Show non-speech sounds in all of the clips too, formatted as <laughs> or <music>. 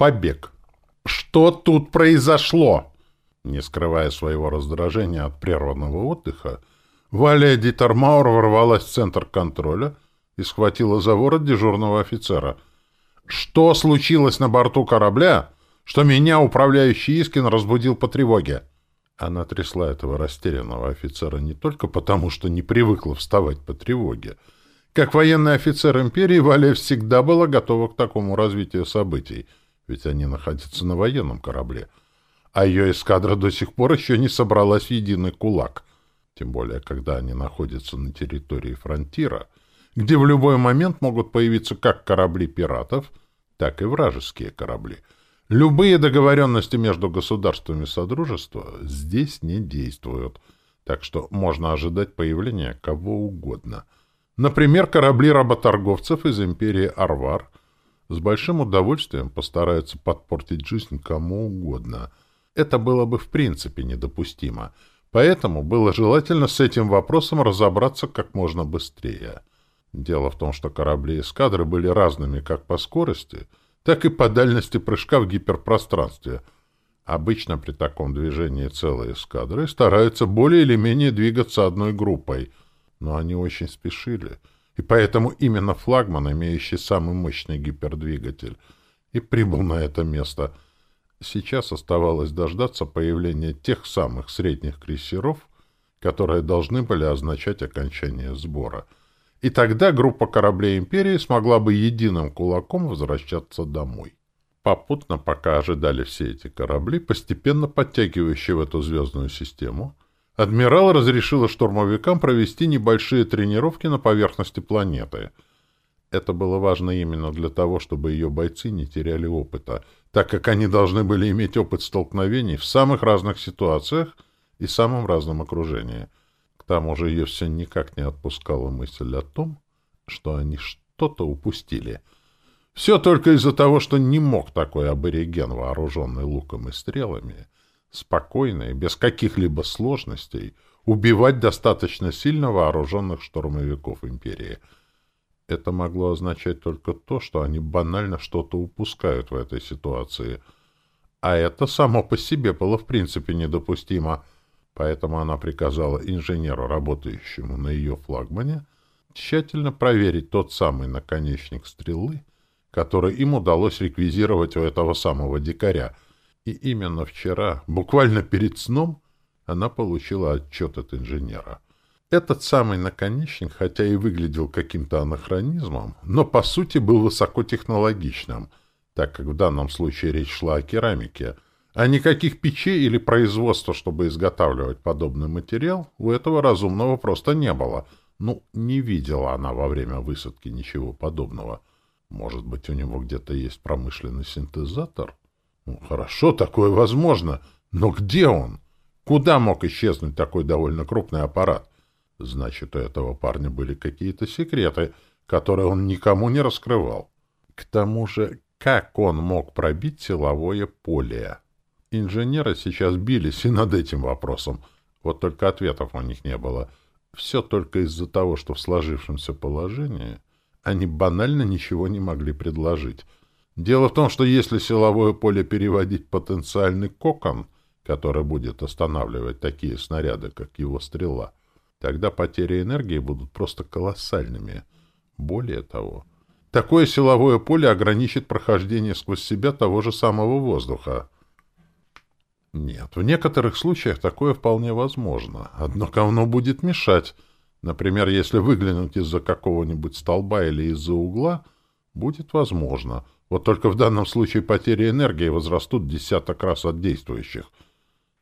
Побег. Что тут произошло? Не скрывая своего раздражения от прерванного отдыха, Валя Дитермаур ворвалась в центр контроля и схватила за ворот дежурного офицера. «Что случилось на борту корабля, что меня управляющий Искин разбудил по тревоге?» Она трясла этого растерянного офицера не только потому, что не привыкла вставать по тревоге. Как военный офицер империи, Валя всегда была готова к такому развитию событий, ведь они находятся на военном корабле. А ее эскадра до сих пор еще не собралась в единый кулак. Тем более, когда они находятся на территории фронтира, где в любой момент могут появиться как корабли пиратов, так и вражеские корабли — Любые договоренности между государствами Содружества здесь не действуют, так что можно ожидать появления кого угодно. Например, корабли работорговцев из империи Арвар с большим удовольствием постараются подпортить жизнь кому угодно. Это было бы в принципе недопустимо, поэтому было желательно с этим вопросом разобраться как можно быстрее. Дело в том, что корабли эскадры были разными как по скорости — так и по дальности прыжка в гиперпространстве. Обычно при таком движении целые эскадры стараются более или менее двигаться одной группой, но они очень спешили, и поэтому именно флагман, имеющий самый мощный гипердвигатель, и прибыл на это место. Сейчас оставалось дождаться появления тех самых средних крейсеров, которые должны были означать окончание сбора — и тогда группа кораблей Империи смогла бы единым кулаком возвращаться домой. Попутно, пока ожидали все эти корабли, постепенно подтягивающие в эту звездную систему, адмирал разрешила штурмовикам провести небольшие тренировки на поверхности планеты. Это было важно именно для того, чтобы ее бойцы не теряли опыта, так как они должны были иметь опыт столкновений в самых разных ситуациях и самом разном окружении — тому же ее все никак не отпускала мысль о том, что они что-то упустили. Все только из-за того, что не мог такой абориген, вооруженный луком и стрелами, спокойно и без каких-либо сложностей убивать достаточно сильно вооруженных штурмовиков империи. Это могло означать только то, что они банально что-то упускают в этой ситуации. А это само по себе было в принципе недопустимо — Поэтому она приказала инженеру, работающему на ее флагмане, тщательно проверить тот самый наконечник стрелы, который им удалось реквизировать у этого самого дикаря. И именно вчера, буквально перед сном, она получила отчет от инженера. Этот самый наконечник, хотя и выглядел каким-то анахронизмом, но по сути был высокотехнологичным, так как в данном случае речь шла о керамике — а никаких печей или производства, чтобы изготавливать подобный материал, у этого разумного просто не было. Ну, не видела она во время высадки ничего подобного. Может быть, у него где-то есть промышленный синтезатор? Ну, хорошо, такое возможно. Но где он? Куда мог исчезнуть такой довольно крупный аппарат? Значит, у этого парня были какие-то секреты, которые он никому не раскрывал. К тому же, как он мог пробить силовое поле? Инженеры сейчас бились и над этим вопросом. Вот только ответов у них не было. Все только из-за того, что в сложившемся положении они банально ничего не могли предложить. Дело в том, что если силовое поле переводить потенциальный кокон, который будет останавливать такие снаряды, как его стрела, тогда потери энергии будут просто колоссальными. Более того, такое силовое поле ограничит прохождение сквозь себя того же самого воздуха. Нет, в некоторых случаях такое вполне возможно. Однако оно будет мешать. Например, если выглянуть из-за какого-нибудь столба или из-за угла, будет возможно. Вот только в данном случае потери энергии возрастут десяток раз от действующих.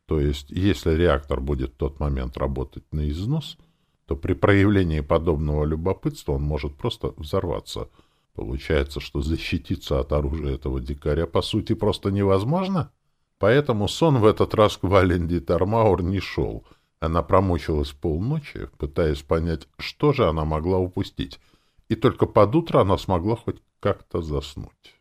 То есть, если реактор будет в тот момент работать на износ, то при проявлении подобного любопытства он может просто взорваться. Получается, что защититься от оружия этого дикаря по сути просто невозможно? — Поэтому сон в этот раз к Валенди Тармаур не шел. Она промучилась полночи, пытаясь понять, что же она могла упустить. И только под утро она смогла хоть как-то заснуть.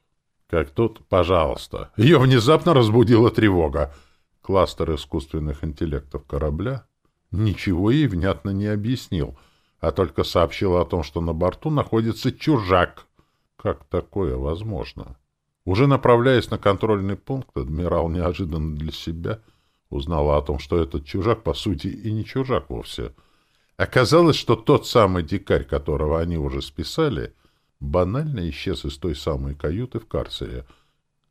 Как тут, пожалуйста. Ее внезапно разбудила тревога. Кластер искусственных интеллектов корабля ничего ей внятно не объяснил, а только сообщил о том, что на борту находится чужак. Как такое возможно? Уже направляясь на контрольный пункт, адмирал неожиданно для себя узнал о том, что этот чужак, по сути, и не чужак вовсе. Оказалось, что тот самый дикарь, которого они уже списали, банально исчез из той самой каюты в карцере.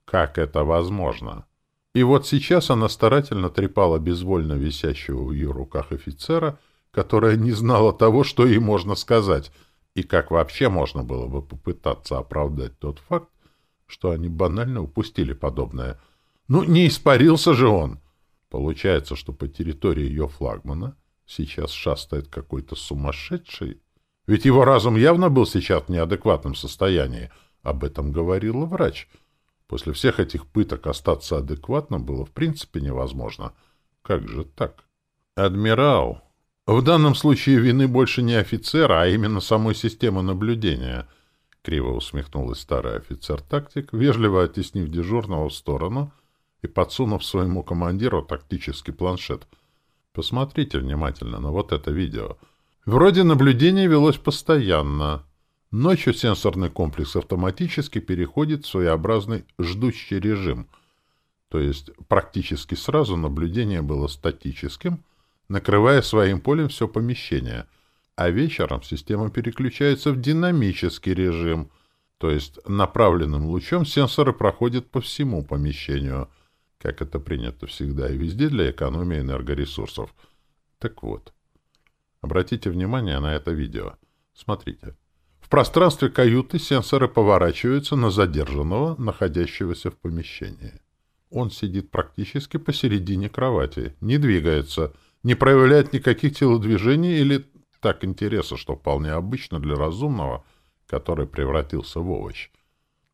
Как это возможно? И вот сейчас она старательно трепала безвольно висящего в ее руках офицера, которая не знала того, что ей можно сказать, и как вообще можно было бы попытаться оправдать тот факт, что они банально упустили подобное. Ну, не испарился же он! Получается, что по территории ее флагмана сейчас шастает какой-то сумасшедший. Ведь его разум явно был сейчас в неадекватном состоянии. Об этом говорил врач. После всех этих пыток остаться адекватным было в принципе невозможно. Как же так? Адмирал. В данном случае вины больше не офицера, а именно самой системы наблюдения. Криво усмехнулась старый офицер-тактик, вежливо оттеснив дежурного в сторону и подсунув своему командиру тактический планшет. Посмотрите внимательно на вот это видео. Вроде наблюдение велось постоянно. Ночью сенсорный комплекс автоматически переходит в своеобразный ждущий режим. То есть практически сразу наблюдение было статическим, накрывая своим полем все помещение. А вечером система переключается в динамический режим, то есть направленным лучом сенсоры проходят по всему помещению, как это принято всегда и везде для экономии энергоресурсов. Так вот, обратите внимание на это видео. Смотрите. В пространстве каюты сенсоры поворачиваются на задержанного, находящегося в помещении. Он сидит практически посередине кровати, не двигается, не проявляет никаких телодвижений или так интереса, что вполне обычно для разумного, который превратился в овощ.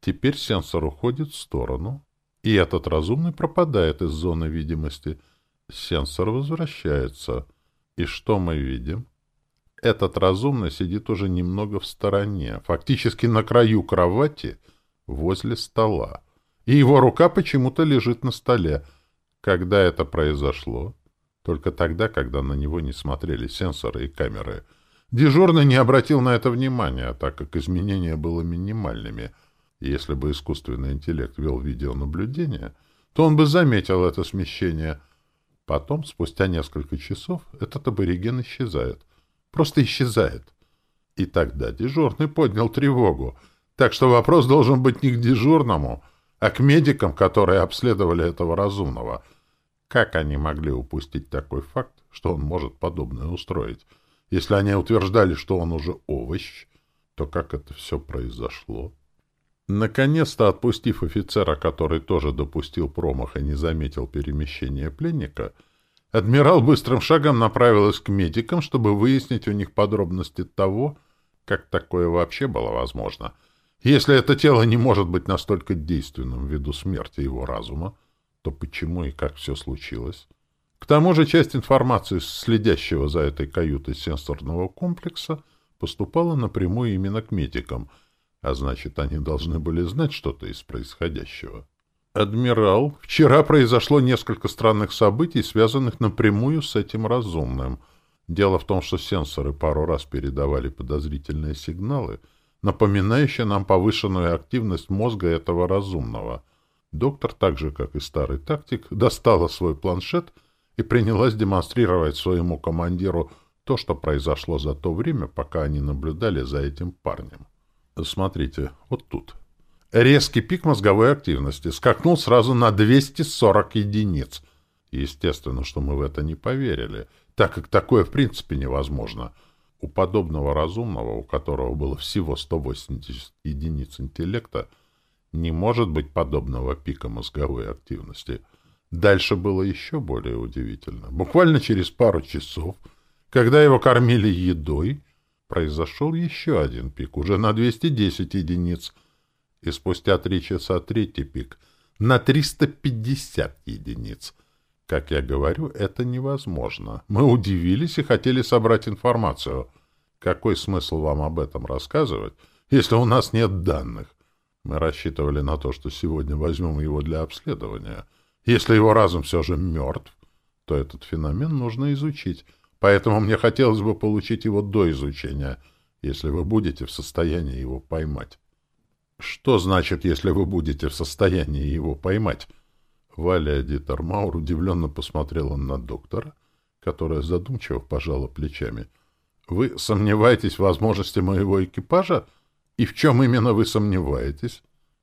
Теперь сенсор уходит в сторону, и этот разумный пропадает из зоны видимости. Сенсор возвращается. И что мы видим? Этот разумный сидит уже немного в стороне, фактически на краю кровати, возле стола. И его рука почему-то лежит на столе. Когда это произошло? Только тогда, когда на него не смотрели сенсоры и камеры. Дежурный не обратил на это внимания, так как изменения было минимальными. если бы искусственный интеллект вел видеонаблюдение, то он бы заметил это смещение. Потом, спустя несколько часов, этот абориген исчезает — просто исчезает. И тогда дежурный поднял тревогу. Так что вопрос должен быть не к дежурному, а к медикам, которые обследовали этого разумного. Как они могли упустить такой факт, что он может подобное устроить? Если они утверждали, что он уже овощ, то как это все произошло? Наконец-то, отпустив офицера, который тоже допустил промах и не заметил перемещения пленника, — Адмирал быстрым шагом направилась к медикам, чтобы выяснить у них подробности того, как такое вообще было возможно. Если это тело не может быть настолько действенным ввиду смерти его разума, то почему и как все случилось? К тому же часть информации, следящего за этой каютой сенсорного комплекса, поступала напрямую именно к медикам, а значит, они должны были знать что-то из происходящего. «Адмирал, вчера произошло несколько странных событий, связанных напрямую с этим разумным. Дело в том, что сенсоры пару раз передавали подозрительные сигналы, напоминающие нам повышенную активность мозга этого разумного. Доктор, так же, как и старый тактик, достала свой планшет и принялась демонстрировать своему командиру то, что произошло за то время, пока они наблюдали за этим парнем. Смотрите, вот тут». Резкий пик мозговой активности скакнул сразу на 240 единиц. Естественно, что мы в это не поверили, так как такое в принципе невозможно. У подобного разумного, у которого было всего 180 единиц интеллекта, не может быть подобного пика мозговой активности. Дальше было еще более удивительно. Буквально через пару часов, когда его кормили едой, произошел еще один пик, уже на 210 единиц и спустя три часа третий пик на 350 единиц. Как я говорю, это невозможно. Мы удивились и хотели собрать информацию. Какой смысл вам об этом рассказывать, если у нас нет данных? Мы рассчитывали на то, что сегодня возьмем его для обследования. Если его разум все же мертв, то этот феномен нужно изучить. Поэтому мне хотелось бы получить его до изучения, если вы будете в состоянии его поймать. Что значит, если вы будете в состоянии его поймать? Валя Дитермаур удивленно посмотрела на доктора, которая задумчиво пожала плечами. Вы сомневаетесь в возможности моего экипажа? И в чем именно вы сомневаетесь?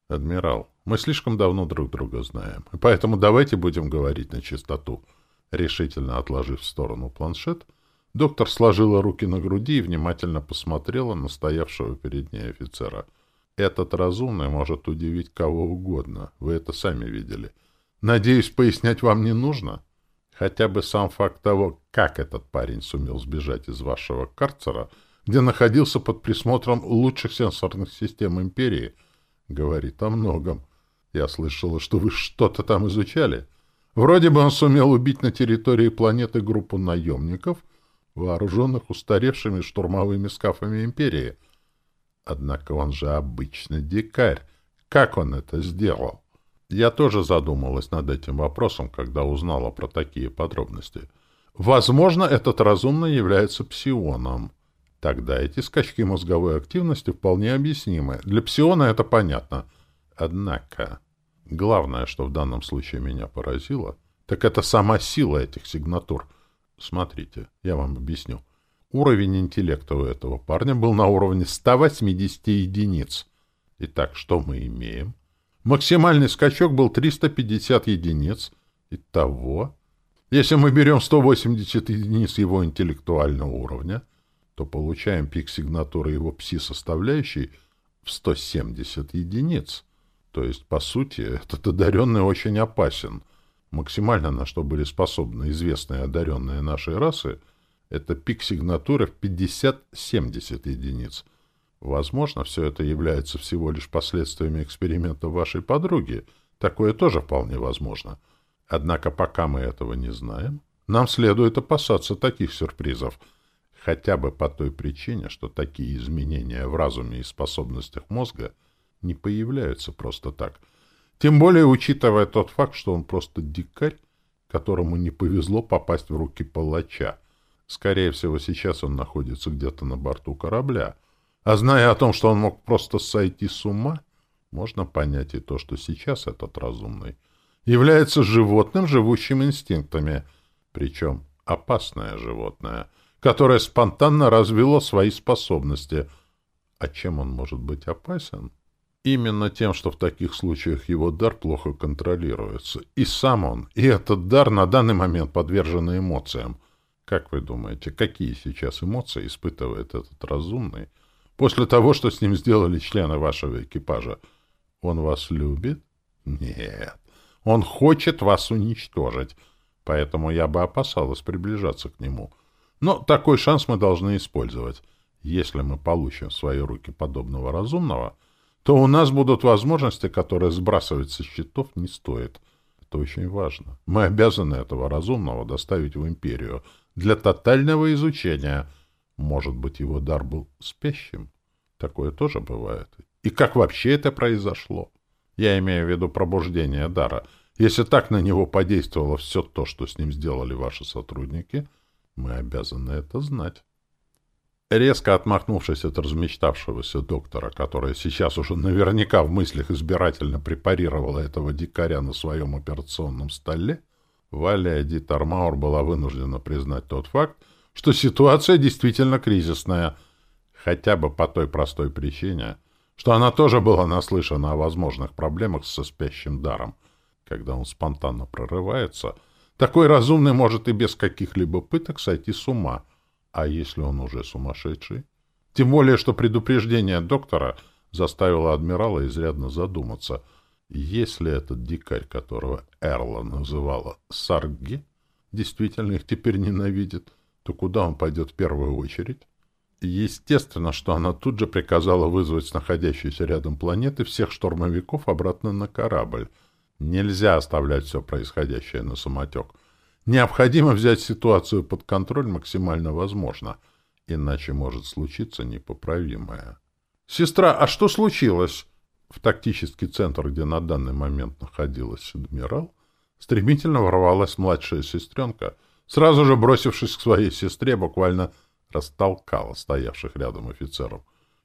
Адмирал, мы слишком давно друг друга знаем, поэтому давайте будем говорить на чистоту. Решительно отложив в сторону планшет, доктор сложила руки на груди и внимательно посмотрела на стоявшего перед ней офицера. Этот разумный может удивить кого угодно, вы это сами видели. Надеюсь, пояснять вам не нужно? Хотя бы сам факт того, как этот парень сумел сбежать из вашего карцера, где находился под присмотром лучших сенсорных систем Империи — Говорит о многом. Я слышала, что вы что-то там изучали. Вроде бы он сумел убить на территории планеты группу наемников, вооруженных устаревшими штурмовыми скафами Империи. Однако он же обычный дикарь. Как он это сделал? Я тоже задумалась над этим вопросом, когда узнала про такие подробности. Возможно, этот разумный является псионом. Тогда эти скачки мозговой активности вполне объяснимы. Для псиона это понятно. Однако, главное, что в данном случае меня поразило, так это сама сила этих сигнатур. Смотрите, я вам объясню. Уровень интеллекта у этого парня был на уровне 180 единиц. Итак, что мы имеем? Максимальный скачок был 350 единиц. Итого, если мы берем 180 единиц его интеллектуального уровня, то получаем пик сигнатуры его пси-составляющей в 170 единиц. То есть, по сути, этот одаренный очень опасен. Максимально на что были способны известные одаренные нашей расы, это пик сигнатуры в 50-70 единиц. Возможно, все это является всего лишь последствиями эксперимента вашей подруги. Такое тоже вполне возможно. Однако пока мы этого не знаем, нам следует опасаться таких сюрпризов — хотя бы по той причине, что такие изменения в разуме и способностях мозга не появляются просто так. Тем более, учитывая тот факт, что он просто дикарь, которому не повезло попасть в руки палача. Скорее всего, сейчас он находится где-то на борту корабля. А зная о том, что он мог просто сойти с ума, можно понять и то, что сейчас этот разумный является животным, живущим инстинктами, причем опасное животное — которое спонтанно развило свои способности. А чем он может быть опасен? Именно тем, что в таких случаях его дар плохо контролируется. И сам он, и этот дар на данный момент подвержены эмоциям. Как вы думаете, какие сейчас эмоции испытывает этот разумный после того, что с ним сделали члены вашего экипажа? Он вас любит? Нет. Он хочет вас уничтожить. Поэтому я бы опасалась приближаться к нему. Но такой шанс мы должны использовать. Если мы получим в свои руки подобного разумного, то у нас будут возможности, которые сбрасывать со счетов не стоит. Это очень важно. Мы обязаны этого разумного доставить в империю для тотального изучения. Может быть, его дар был спящим? Такое тоже бывает. И как вообще это произошло? Я имею в виду пробуждение дара. Если так на него подействовало все то, что с ним сделали ваши сотрудники — мы обязаны это знать. Резко отмахнувшись от размечтавшегося доктора, который сейчас уже наверняка в мыслях избирательно препарировала этого дикаря на своем операционном столе, Валя Эдит Армаур была вынуждена признать тот факт, что ситуация действительно кризисная, хотя бы по той простой причине, что она тоже была наслышана о возможных проблемах со спящим даром. Когда он спонтанно прорывается — такой разумный может и без каких-либо пыток сойти с ума. А если он уже сумасшедший? Тем более, что предупреждение доктора заставило адмирала изрядно задуматься. Если этот дикарь, которого Эрла называла Сарги, действительно их теперь ненавидит, то куда он пойдет в первую очередь? Естественно, что она тут же приказала вызвать с находящейся рядом планеты всех штурмовиков обратно на корабль — Нельзя оставлять все происходящее на самотек. Необходимо взять ситуацию под контроль максимально возможно, иначе может случиться непоправимое. «Сестра, а что случилось?» В тактический центр, где на данный момент находилась адмирал, стремительно ворвалась младшая сестренка, сразу же бросившись к своей сестре, буквально растолкала стоявших рядом офицеров.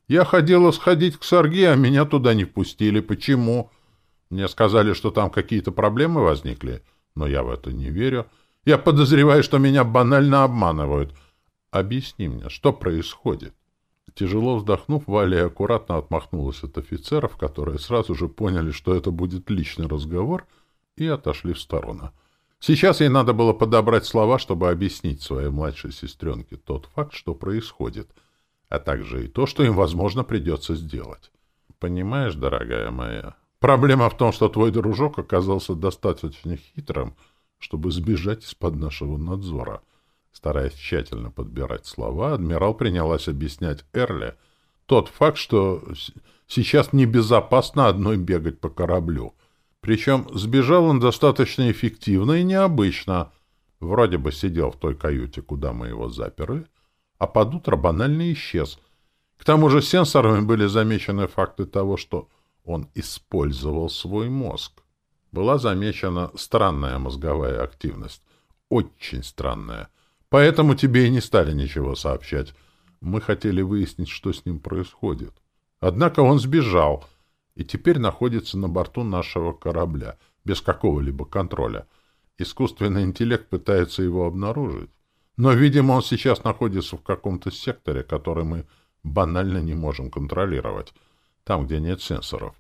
Я хотела сходить к Сарге, а меня туда не впустили. Почему? Мне сказали, что там какие-то проблемы возникли, но я в это не верю. Я подозреваю, что меня банально обманывают. Объясни мне, что происходит? Тяжело вздохнув, Валя аккуратно отмахнулась от офицеров, которые сразу же поняли, что это будет личный разговор, и отошли в сторону. Сейчас ей надо было подобрать слова, чтобы объяснить своей младшей сестренке тот факт, что происходит, а также и то, что им, возможно, придется сделать. Понимаешь, дорогая моя, проблема в том, что твой дружок оказался достаточно хитрым, чтобы сбежать из-под нашего надзора — Стараясь тщательно подбирать слова, адмирал принялась объяснять Эрле тот факт, что сейчас небезопасно одной бегать по кораблю. Причем сбежал он достаточно эффективно и необычно. Вроде бы сидел в той каюте, куда мы его заперли, а под утро банально исчез. К тому же сенсорами были замечены факты того, что он использовал свой мозг. Была замечена странная мозговая активность. Очень странная. Поэтому тебе и не стали ничего сообщать. Мы хотели выяснить, что с ним происходит. Однако он сбежал и теперь находится на борту нашего корабля, без какого-либо контроля. Искусственный интеллект пытается его обнаружить. Но, видимо, он сейчас находится в каком-то секторе, который мы банально не можем контролировать, там, где нет сенсоров.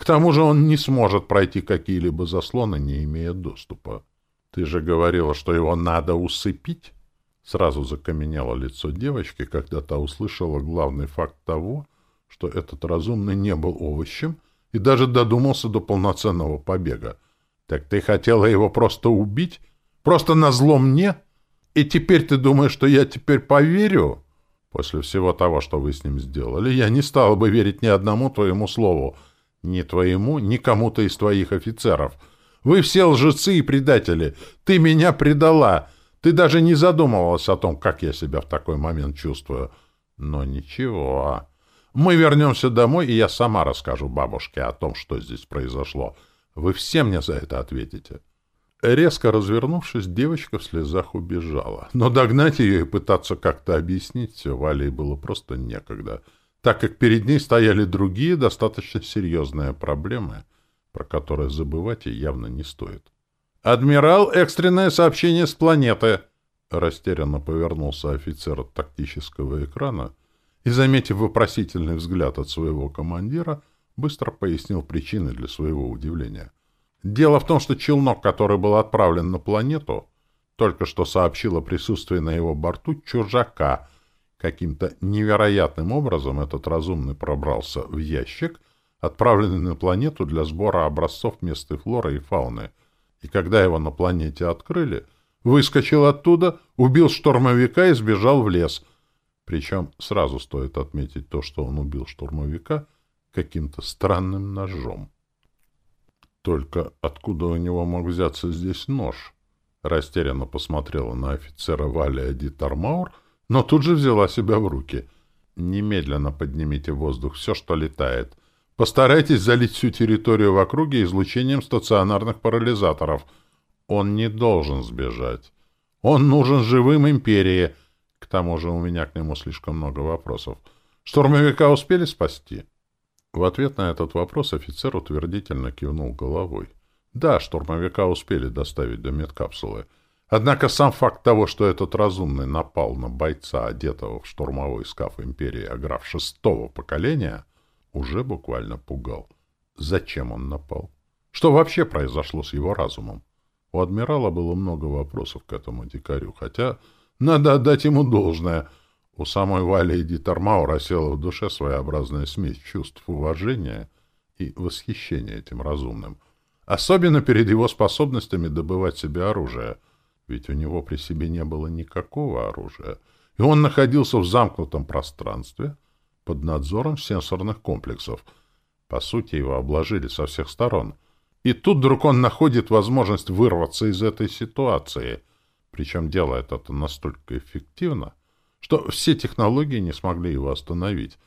К тому же он не сможет пройти какие-либо заслоны, не имея доступа. Ты же говорила, что его надо усыпить? Сразу закаменело лицо девочки, когда та услышала главный факт того, что этот разумный не был овощем и даже додумался до полноценного побега. «Так ты хотела его просто убить? Просто назло мне? И теперь ты думаешь, что я теперь поверю?» «После всего того, что вы с ним сделали, я не стала бы верить ни одному твоему слову. Ни твоему, ни кому-то из твоих офицеров. Вы все лжецы и предатели. Ты меня предала!» Ты даже не задумывалась о том, как я себя в такой момент чувствую. Но ничего. Мы вернемся домой, и я сама расскажу бабушке о том, что здесь произошло. Вы все мне за это ответите. Резко развернувшись, девочка в слезах убежала. Но догнать ее и пытаться как-то объяснить все Вале было просто некогда, так как перед ней стояли другие достаточно серьезные проблемы, про которые забывать ей явно не стоит. «Адмирал, экстренное сообщение с планеты!» Растерянно повернулся офицер от тактического экрана и, заметив вопросительный взгляд от своего командира, быстро пояснил причины для своего удивления. Дело в том, что челнок, который был отправлен на планету, только что сообщил о присутствии на его борту чужака. Каким-то невероятным образом этот разумный пробрался в ящик, отправленный на планету для сбора образцов местной флоры и фауны — и когда его на планете открыли, выскочил оттуда, убил штурмовика и сбежал в лес. Причем сразу стоит отметить то, что он убил штурмовика каким-то странным ножом. Только откуда у него мог взяться здесь нож? Растерянно посмотрела на офицера Валя Дитармаур, но тут же взяла себя в руки. «Немедленно поднимите в воздух все, что летает. Постарайтесь залить всю территорию в округе излучением стационарных парализаторов. Он не должен сбежать. Он нужен живым империи. К тому же у меня к нему слишком много вопросов. Штурмовика успели спасти? В ответ на этот вопрос офицер утвердительно кивнул головой. Да, штурмовика успели доставить до медкапсулы. Однако сам факт того, что этот разумный напал на бойца, одетого в штурмовой скаф империи Аграф шестого поколения — уже буквально пугал. Зачем он напал? Что вообще произошло с его разумом? У адмирала было много вопросов к этому дикарю, хотя надо отдать ему должное. У самой Вали и Дитармау рассела в душе своеобразная смесь чувств уважения и восхищения этим разумным. Особенно перед его способностями добывать себе оружие, ведь у него при себе не было никакого оружия, и он находился в замкнутом пространстве — под надзором сенсорных комплексов. По сути, его обложили со всех сторон. И тут вдруг он находит возможность вырваться из этой ситуации. Причем делает это настолько эффективно, что все технологии не смогли его остановить.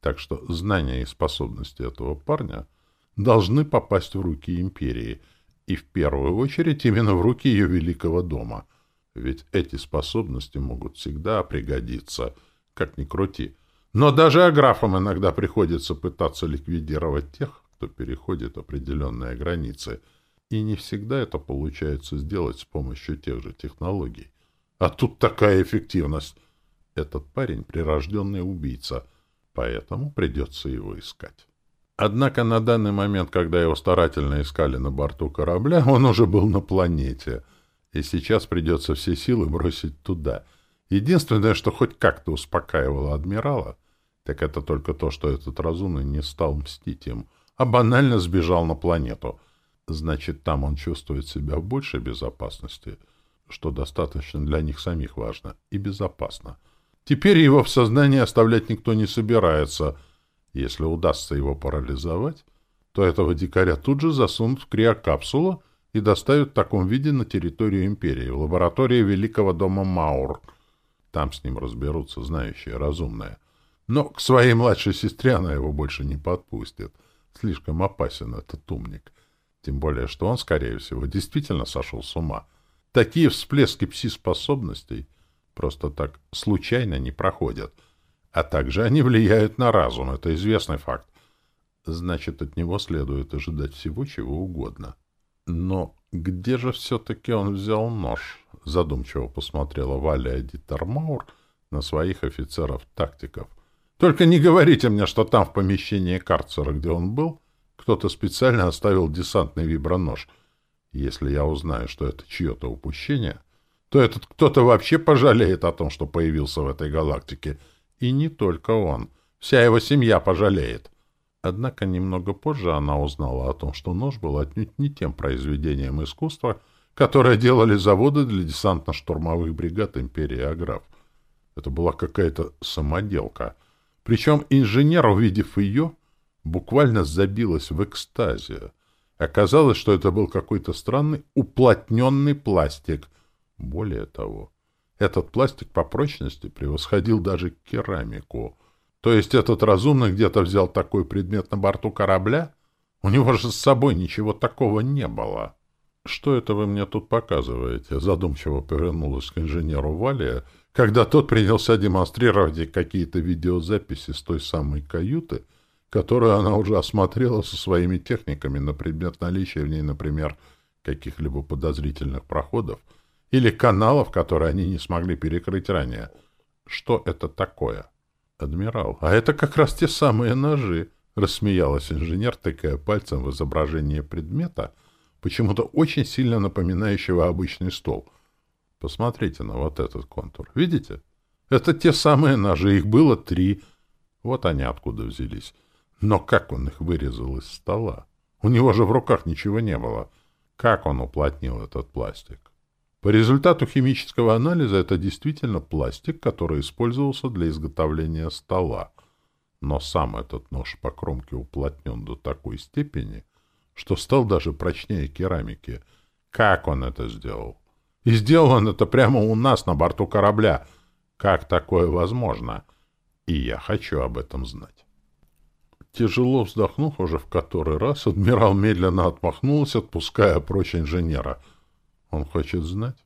Так что знания и способности этого парня должны попасть в руки империи, и в первую очередь именно в руки ее великого дома. Ведь эти способности могут всегда пригодиться, как ни крути. Но даже аграфам иногда приходится пытаться ликвидировать тех, кто переходит определенные границы, и не всегда это получается сделать с помощью тех же технологий. А тут такая эффективность. Этот парень — прирожденный убийца, поэтому придется его искать. Однако на данный момент, когда его старательно искали на борту корабля, <laughs> он уже был на планете, и сейчас придется все силы бросить туда. Единственное, что хоть как-то успокаивало адмирала, так это только то, что этот разумный не стал мстить им, а банально сбежал на планету. Значит, там он чувствует себя в большей безопасности, что достаточно для них самих важно, и безопасно. Теперь его в сознании оставлять никто не собирается. Если удастся его парализовать, то этого дикаря тут же засунут в криокапсулу и доставят в таком виде на территорию Империи, в лаборатории Великого дома Маур. Там с ним разберутся знающие, разумные. Но к своей младшей сестре она его больше не подпустит. Слишком опасен этот умник. Тем более, что он, скорее всего, действительно сошел с ума. Такие всплески пси-способностей просто так случайно не проходят. А также они влияют на разум, это известный факт. Значит, от него следует ожидать всего, чего угодно. Но где же все-таки он взял нож? Задумчиво посмотрела Валя Дитермаур на своих офицеров-тактиков — только не говорите мне, что там, в помещении карцера, где он был, кто-то специально оставил десантный вибронож. Если я узнаю, что это чье-то упущение, то этот кто-то вообще пожалеет о том, что появился в этой галактике. И не только он. Вся его семья пожалеет. Однако немного позже она узнала о том, что нож был отнюдь не тем произведением искусства, которое делали заводы для десантно-штурмовых бригад империи Аграф. Это была какая-то самоделка — причем инженер, увидев ее, буквально забилась в экстазе. Оказалось, что это был какой-то странный уплотненный пластик. Более того, этот пластик по прочности превосходил даже керамику. То есть этот разумный где-то взял такой предмет на борту корабля? У него же с собой ничего такого не было. — Что это вы мне тут показываете? — задумчиво повернулась к инженеру Валия — когда тот принялся демонстрировать какие-то видеозаписи с той самой каюты, которую она уже осмотрела со своими техниками на предмет наличия в ней, например, каких-либо подозрительных проходов или каналов, которые они не смогли перекрыть ранее. Что это такое? Адмирал, а это как раз те самые ножи, рассмеялась инженер, тыкая пальцем в изображение предмета, почему-то очень сильно напоминающего обычный стол — Посмотрите на вот этот контур. Видите? Это те самые ножи. Их было три. Вот они откуда взялись. Но как он их вырезал из стола? У него же в руках ничего не было. Как он уплотнил этот пластик? По результату химического анализа это действительно пластик, который использовался для изготовления стола. Но сам этот нож по кромке уплотнен до такой степени, что стал даже прочнее керамики. Как он это сделал? И сделано это прямо у нас на борту корабля. Как такое возможно? И я хочу об этом знать. Тяжело вздохнув уже в который раз, адмирал медленно отмахнулся, отпуская прочь инженера. Он хочет знать?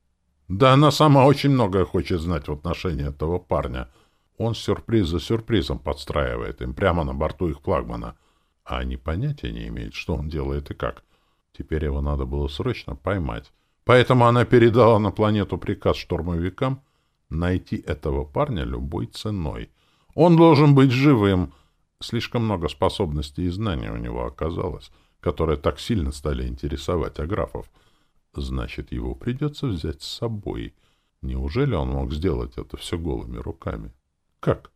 Да она сама очень многое хочет знать в отношении этого парня. Он сюрприз за сюрпризом подстраивает им прямо на борту их флагмана. А они понятия не имеют, что он делает и как. Теперь его надо было срочно поймать. Поэтому она передала на планету приказ штурмовикам найти этого парня любой ценой. Он должен быть живым. Слишком много способностей и знаний у него оказалось, которые так сильно стали интересовать аграфов. Значит, его придется взять с собой. Неужели он мог сделать это все голыми руками? Как?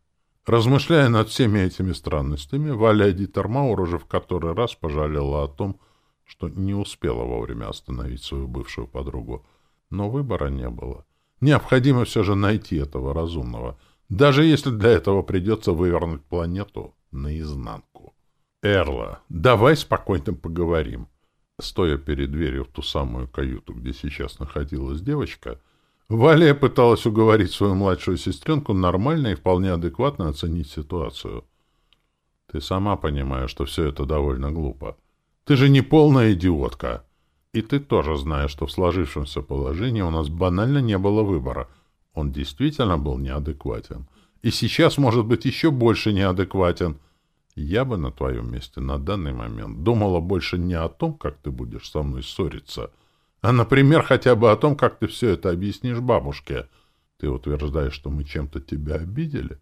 Размышляя над всеми этими странностями, Валя Дитермаур уже в который раз пожалела о том, что не успела вовремя остановить свою бывшую подругу. Но выбора не было. Необходимо все же найти этого разумного, даже если для этого придется вывернуть планету наизнанку. «Эрла, давай спокойно поговорим». Стоя перед дверью в ту самую каюту, где сейчас находилась девочка, Валия пыталась уговорить свою младшую сестренку нормально и вполне адекватно оценить ситуацию. «Ты сама понимаешь, что все это довольно глупо». Ты же не полная идиотка. И ты тоже знаешь, что в сложившемся положении у нас банально не было выбора. Он действительно был неадекватен. И сейчас, может быть, еще больше неадекватен. Я бы на твоем месте на данный момент думала больше не о том, как ты будешь со мной ссориться, а, например, хотя бы о том, как ты все это объяснишь бабушке. Ты утверждаешь, что мы чем-то тебя обидели?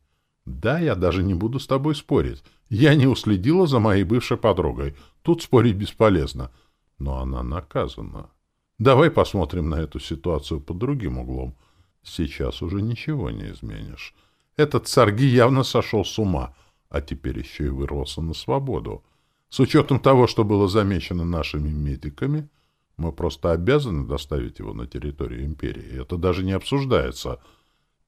Да, я даже не буду с тобой спорить. Я не уследила за моей бывшей подругой. Тут спорить бесполезно. Но она наказана. Давай посмотрим на эту ситуацию под другим углом. Сейчас уже ничего не изменишь. Этот Сарги явно сошел с ума, а теперь еще и вырвался на свободу. С учетом того, что было замечено нашими медиками, мы просто обязаны доставить его на территорию империи. Это даже не обсуждается.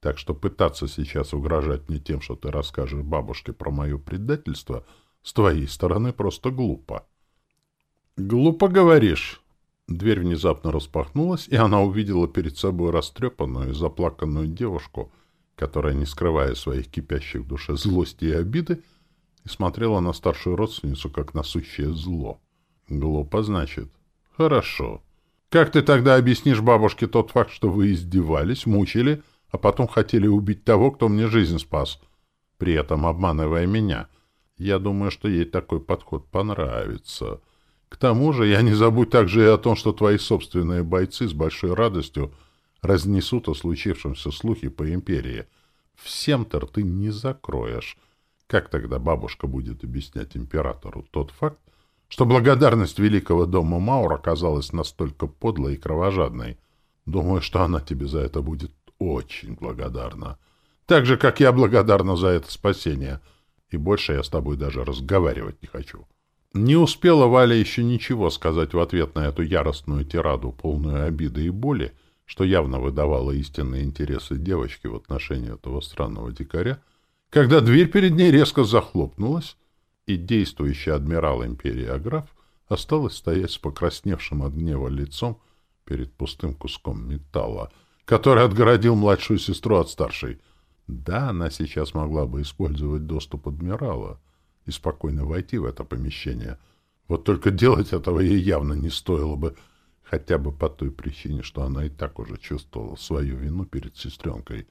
Так что пытаться сейчас угрожать мне тем, что ты расскажешь бабушке про мое предательство, с твоей стороны просто глупо. Глупо говоришь. Дверь внезапно распахнулась, и она увидела перед собой растрепанную и заплаканную девушку, которая, не скрывая своих кипящих в душе злости и обиды, смотрела на старшую родственницу, как на сущее зло. Глупо, значит. Хорошо. Как ты тогда объяснишь бабушке тот факт, что вы издевались, мучили, а потом хотели убить того, кто мне жизнь спас, при этом обманывая меня? Я думаю, что ей такой подход понравится. К тому же я не забудь также и о том, что твои собственные бойцы с большой радостью разнесут о случившемся слухи по империи. Всем-то ты не закроешь. Как тогда бабушка будет объяснять императору тот факт, что благодарность великого дома Маур оказалась настолько подлой и кровожадной? Думаю, что она тебе за это будет очень благодарна. Так же, как я благодарна за это спасение. И больше я с тобой даже разговаривать не хочу. Не успела Валя еще ничего сказать в ответ на эту яростную тираду, полную обиды и боли, что явно выдавало истинные интересы девочки в отношении этого странного дикаря, когда дверь перед ней резко захлопнулась, и действующий адмирал империи Аграф осталась стоять с покрасневшим от гнева лицом перед пустым куском металла, который отгородил младшую сестру от старшей. Да, она сейчас могла бы использовать доступ адмирала — и спокойно войти в это помещение. Вот только делать этого ей явно не стоило бы, хотя бы по той причине, что она и так уже чувствовала свою вину перед сестренкой.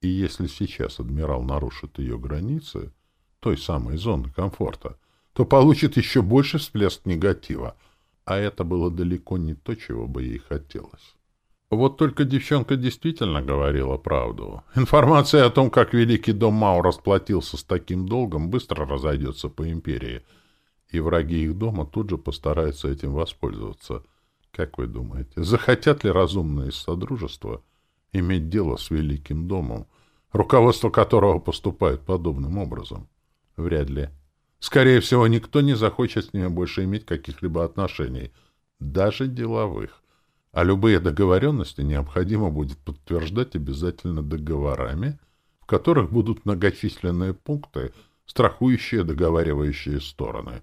И если сейчас адмирал нарушит ее границы, той самой зоны комфорта, то получит еще больше всплеск негатива, а это было далеко не то, чего бы ей хотелось. Вот только девчонка действительно говорила правду. Информация о том, как Великий дом Мау расплатился с таким долгом, быстро разойдется по империи, и враги их дома тут же постараются этим воспользоваться. Как вы думаете, захотят ли разумные из Содружества иметь дело с Великим домом, руководство которого поступает подобным образом? Вряд ли. Скорее всего, никто не захочет с ними больше иметь каких-либо отношений, даже деловых а любые договоренности необходимо будет подтверждать обязательно договорами, в которых будут многочисленные пункты, страхующие договаривающие стороны.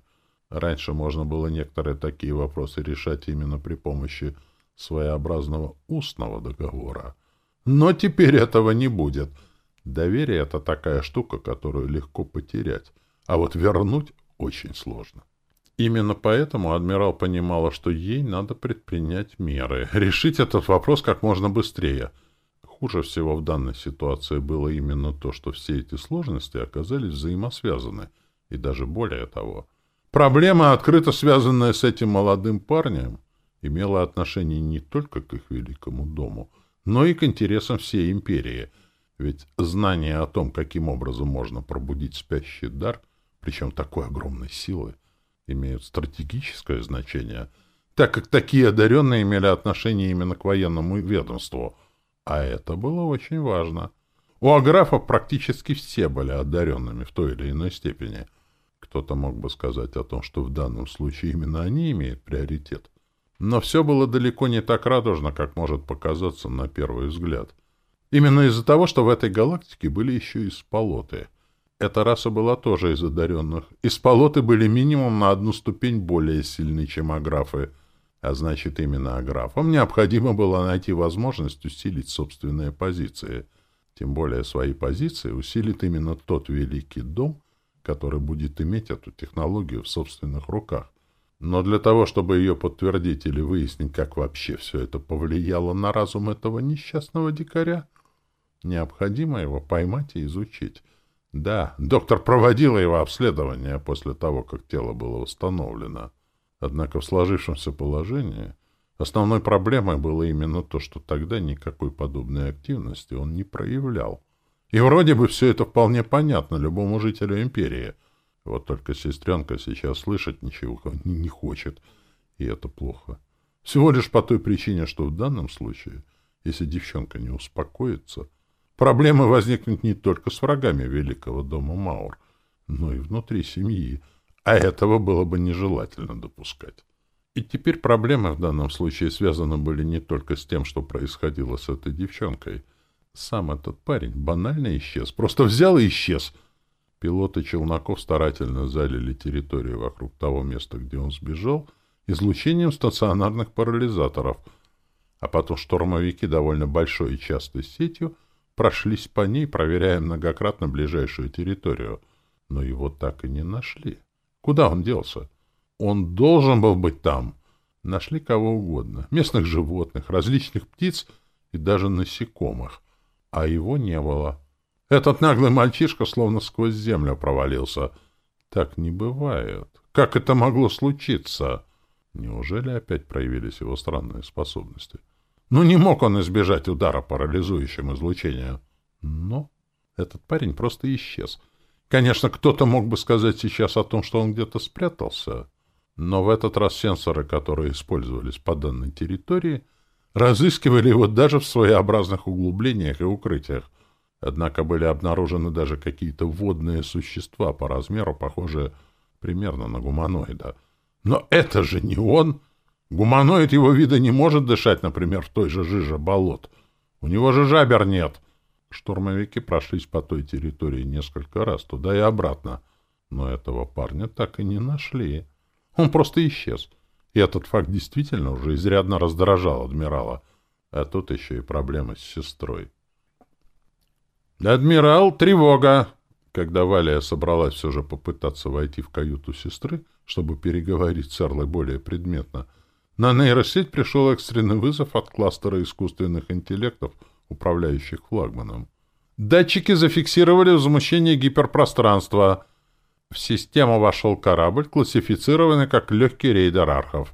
Раньше можно было некоторые такие вопросы решать именно при помощи своеобразного устного договора. Но теперь этого не будет. Доверие — это такая штука, которую легко потерять, а вот вернуть очень сложно. Именно поэтому адмирал понимала, что ей надо предпринять меры, решить этот вопрос как можно быстрее. Хуже всего в данной ситуации было именно то, что все эти сложности оказались взаимосвязаны, и даже более того. Проблема, открыто связанная с этим молодым парнем, имела отношение не только к их великому дому, но и к интересам всей империи, ведь знание о том, каким образом можно пробудить спящий дар, причем такой огромной силы, имеют стратегическое значение, так как такие одаренные имели отношение именно к военному ведомству, а это было очень важно. У аграфов практически все были одаренными в той или иной степени. Кто-то мог бы сказать о том, что в данном случае именно они имеют приоритет. Но все было далеко не так радужно, как может показаться на первый взгляд. Именно из-за того, что в этой галактике были еще и сполоты — эта раса была тоже из одаренных. Исполоты были минимум на одну ступень более сильны, чем аграфы. А значит, именно аграфам необходимо было найти возможность усилить собственные позиции. Тем более свои позиции усилит именно тот великий дом, который будет иметь эту технологию в собственных руках. Но для того, чтобы ее подтвердить или выяснить, как вообще все это повлияло на разум этого несчастного дикаря, Необходимо его поймать и изучить. Да, доктор проводила его обследование после того, как тело было восстановлено. Однако в сложившемся положении основной проблемой было именно то, что тогда никакой подобной активности он не проявлял. И вроде бы все это вполне понятно любому жителю империи. Вот только сестренка сейчас слышать ничего не хочет, и это плохо. Всего лишь по той причине, что в данном случае, если девчонка не успокоится, проблемы возникнут не только с врагами великого дома Маур, но и внутри семьи, а этого было бы нежелательно допускать. И теперь проблемы в данном случае связаны были не только с тем, что происходило с этой девчонкой. Сам этот парень банально исчез, просто взял и исчез. Пилоты челноков старательно залили территорию вокруг того места, где он сбежал — излучением стационарных парализаторов, а потом штурмовики довольно большой и частой сетью прошлись по ней, проверяя многократно ближайшую территорию. Но его так и не нашли. Куда он делся? Он должен был быть там. Нашли кого угодно. Местных животных, различных птиц и даже насекомых. А его не было. Этот наглый мальчишка словно сквозь землю провалился. Так не бывает. Как это могло случиться? Неужели опять проявились его странные способности? Ну, не мог он избежать удара парализующим излучением. Но этот парень просто исчез. Конечно, кто-то мог бы сказать сейчас о том, что он где-то спрятался, но в этот раз сенсоры, которые использовались по данной территории, разыскивали его даже в своеобразных углублениях и укрытиях. Однако были обнаружены даже какие-то водные существа по размеру, похожие примерно на гуманоида — но это же не он. Гуманоид его вида не может дышать, например, в той же жиже болот. У него же жабер нет. Штурмовики прошлись по той территории несколько раз, туда и обратно. Но этого парня так и не нашли. Он просто исчез. И этот факт действительно уже изрядно раздражал адмирала. А тут еще и проблемы с сестрой. «Адмирал, тревога!» Когда Валия собралась все же попытаться войти в каюту сестры, чтобы переговорить с Эрлой более предметно, на нейросеть пришел экстренный вызов от кластера искусственных интеллектов, управляющих флагманом. Датчики зафиксировали возмущение гиперпространства. В систему вошел корабль, классифицированный как легкий рейдер архов.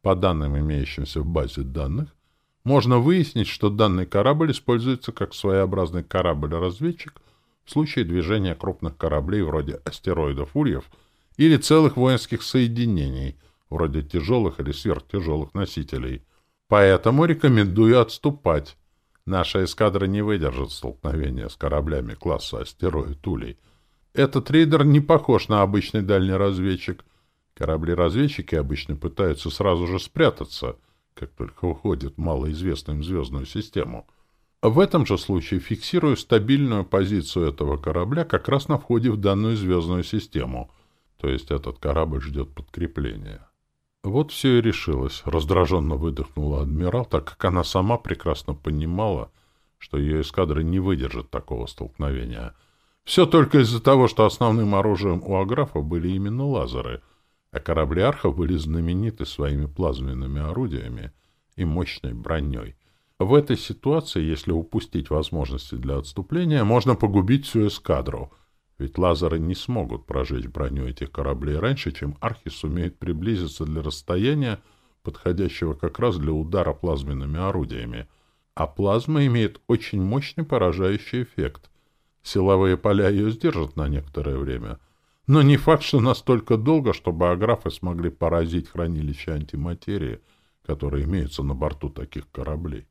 По данным, имеющимся в базе данных, можно выяснить, что данный корабль используется как своеобразный корабль-разведчик — в случае движения крупных кораблей вроде астероидов Ульев или целых воинских соединений, вроде тяжелых или сверхтяжелых носителей. Поэтому рекомендую отступать. Наша эскадра не выдержит столкновения с кораблями класса астероид Улей. Этот рейдер не похож на обычный дальний разведчик. Корабли-разведчики обычно пытаются сразу же спрятаться, как только уходят в малоизвестную звездную систему — в этом же случае фиксирую стабильную позицию этого корабля как раз на входе в данную звездную систему, то есть этот корабль ждет подкрепления. Вот все и решилось, раздраженно выдохнула адмирал, так как она сама прекрасно понимала, что ее эскадра не выдержит такого столкновения. Все только из-за того, что основным оружием у Аграфа были именно лазеры, а корабли Архов были знамениты своими плазменными орудиями и мощной броней — в этой ситуации, если упустить возможности для отступления, можно погубить всю эскадру, ведь лазеры не смогут прожечь броню этих кораблей раньше, чем архи сумеют приблизиться для расстояния, подходящего как раз для удара плазменными орудиями. А плазма имеет очень мощный поражающий эффект. Силовые поля ее сдержат на некоторое время. Но не факт, что настолько долго, чтобы аграфы смогли поразить хранилище антиматерии, которые имеются на борту таких кораблей.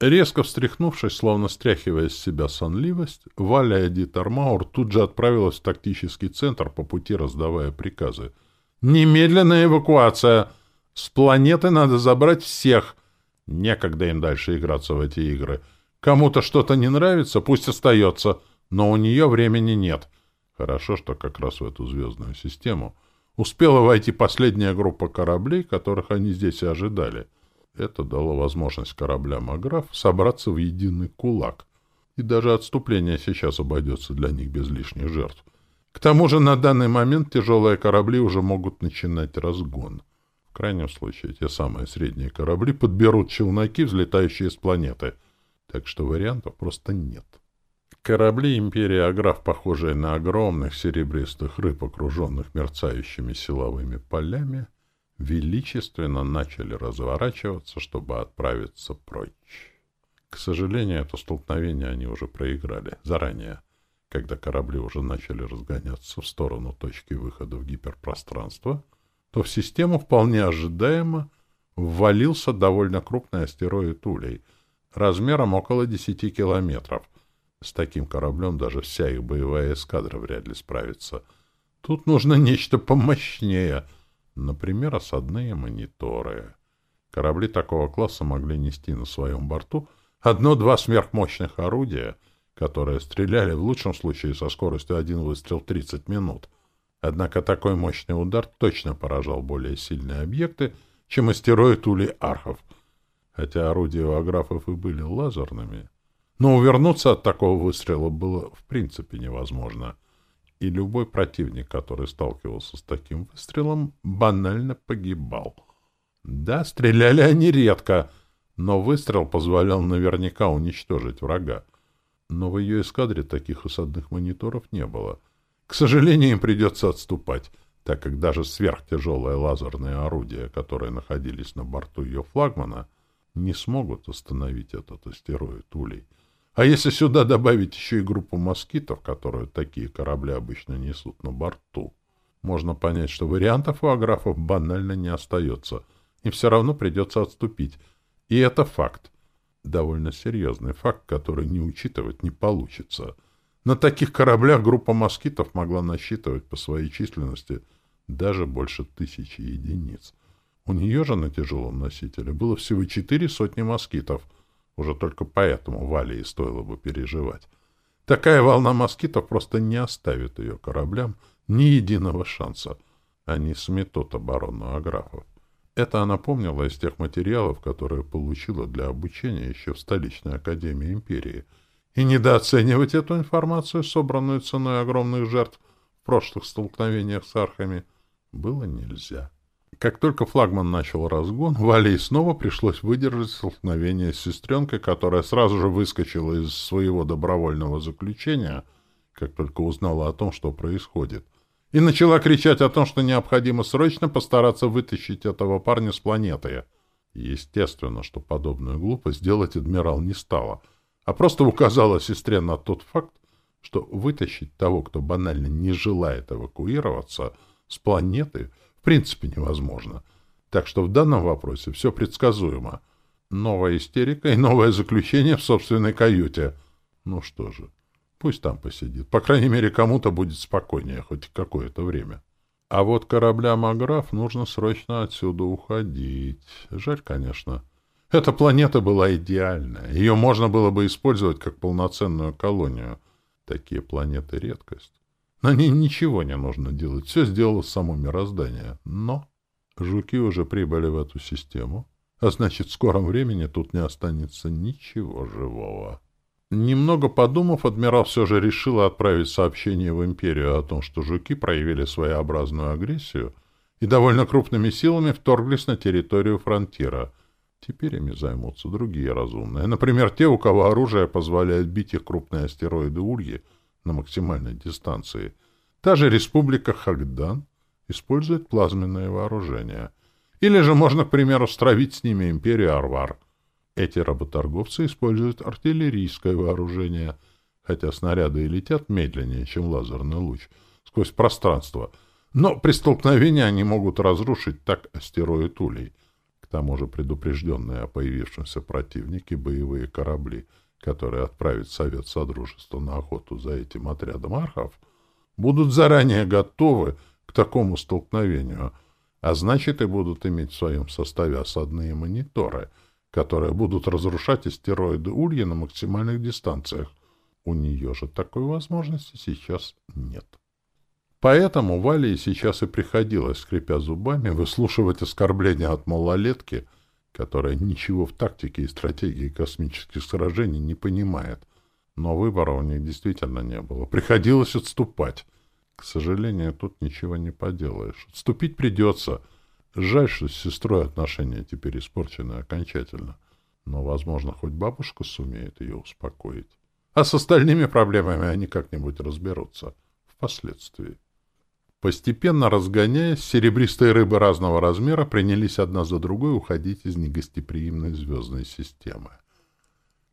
Резко встряхнувшись, словно стряхивая с себя сонливость, Валя Эдит Армаур тут же отправилась в тактический центр, по пути раздавая приказы. «Немедленная эвакуация! С планеты надо забрать всех! Некогда им дальше играться в эти игры. Кому-то что-то не нравится, пусть остается, но у нее времени нет». Хорошо, что как раз в эту звездную систему успела войти последняя группа кораблей, которых они здесь и ожидали — это дало возможность кораблям «Аграф» собраться в единый кулак, и даже отступление сейчас обойдется для них без лишних жертв. К тому же на данный момент тяжелые корабли уже могут начинать разгон. В крайнем случае, те самые средние корабли подберут челноки, взлетающие с планеты. Так что вариантов просто нет. Корабли Империи Аграф, похожие на огромных серебристых рыб, окруженных мерцающими силовыми полями, величественно начали разворачиваться, чтобы отправиться прочь. К сожалению, это столкновение они уже проиграли заранее, когда корабли уже начали разгоняться в сторону точки выхода в гиперпространство, то в систему вполне ожидаемо ввалился довольно крупный астероид Улей, размером около 10 километров. С таким кораблем даже вся их боевая эскадра вряд ли справится. Тут нужно <laughs> нечто помощнее — Например, осадные мониторы. Корабли такого класса могли нести на своем борту одно-два сверхмощных орудия, которые стреляли в лучшем случае со скоростью один выстрел 30 минут. Однако такой мощный удар точно поражал более сильные объекты, чем астероид Ули Архов. Хотя орудия у аграфов и были лазерными, но увернуться от такого выстрела было в принципе невозможно — и любой противник, который сталкивался с таким выстрелом, банально погибал. Да, стреляли они редко, но выстрел позволял наверняка уничтожить врага. Но в ее эскадре таких осадных мониторов не было. К сожалению, им придется отступать, так как даже сверхтяжелые лазерные орудия, которые находились на борту ее флагмана, не смогут остановить этот астероид Улей. А если сюда добавить еще и группу москитов, которые такие корабли обычно несут на борту, можно понять, что вариантов у аграфов банально не остается. Им все равно придется отступить. И это факт. Довольно серьезный факт, который не учитывать не получится. На таких кораблях группа москитов могла насчитывать по своей численности даже больше тысячи единиц. У нее же на тяжелом носителе было всего четыре сотни москитов — уже только поэтому Вале и стоило бы переживать. Такая волна москитов просто не оставит ее кораблям ни единого шанса. Они сметут оборону аграфов. Это она помнила из тех материалов, которые получила для обучения еще в столичной академии империи. И недооценивать эту информацию, собранную ценой огромных жертв в прошлых столкновениях с архами, было нельзя. Как только флагман начал разгон, Валей снова пришлось выдержать столкновение с сестренкой, которая сразу же выскочила из своего добровольного заключения, как только узнала о том, что происходит, и начала кричать о том, что необходимо срочно постараться вытащить этого парня с планеты. Естественно, что подобную глупость делать адмирал не стала, а просто указала сестре на тот факт, что вытащить того, кто банально не желает эвакуироваться, с планеты — в принципе невозможно. Так что в данном вопросе все предсказуемо. Новая истерика и новое заключение в собственной каюте. Ну что же, пусть там посидит. По крайней мере, кому-то будет спокойнее хоть какое-то время. А вот кораблям Аграф нужно срочно отсюда уходить. Жаль, конечно. Эта планета была идеальная. Ее можно было бы использовать как полноценную колонию. Такие планеты — редкость. На ней ничего не нужно делать, все сделало само мироздание. Но жуки уже прибыли в эту систему, а значит, в скором времени тут не останется ничего живого. Немного подумав, адмирал все же решил отправить сообщение в Империю о том, что жуки проявили своеобразную агрессию и довольно крупными силами вторглись на территорию фронтира. Теперь ими займутся другие разумные, например, те, у кого оружие позволяет бить их крупные астероиды Ульи, на максимальной дистанции. Та же республика Хагдан использует плазменное вооружение. Или же можно, к примеру, стравить с ними империю Арвар. Эти работорговцы используют артиллерийское вооружение, хотя снаряды и летят медленнее, чем лазерный луч, сквозь пространство. Но при столкновении они могут разрушить так астероид Улей. К тому же предупрежденные о появившемся противнике боевые корабли — которые отправит Совет Содружества на охоту за этим отрядом архов, будут заранее готовы к такому столкновению, а значит и будут иметь в своем составе осадные мониторы, которые будут разрушать астероиды Улья на максимальных дистанциях. У нее же такой возможности сейчас нет. Поэтому Вале сейчас и приходилось, скрипя зубами, выслушивать оскорбления от малолетки — которая ничего в тактике и стратегии космических сражений не понимает. Но выбора у них действительно не было. Приходилось отступать. К сожалению, тут ничего не поделаешь. Отступить придется. Жаль, что с сестрой отношения теперь испорчены окончательно. Но, возможно, хоть бабушка сумеет ее успокоить. А с остальными проблемами они как-нибудь разберутся впоследствии. Постепенно разгоняясь, серебристые рыбы разного размера принялись одна за другой уходить из негостеприимной звездной системы.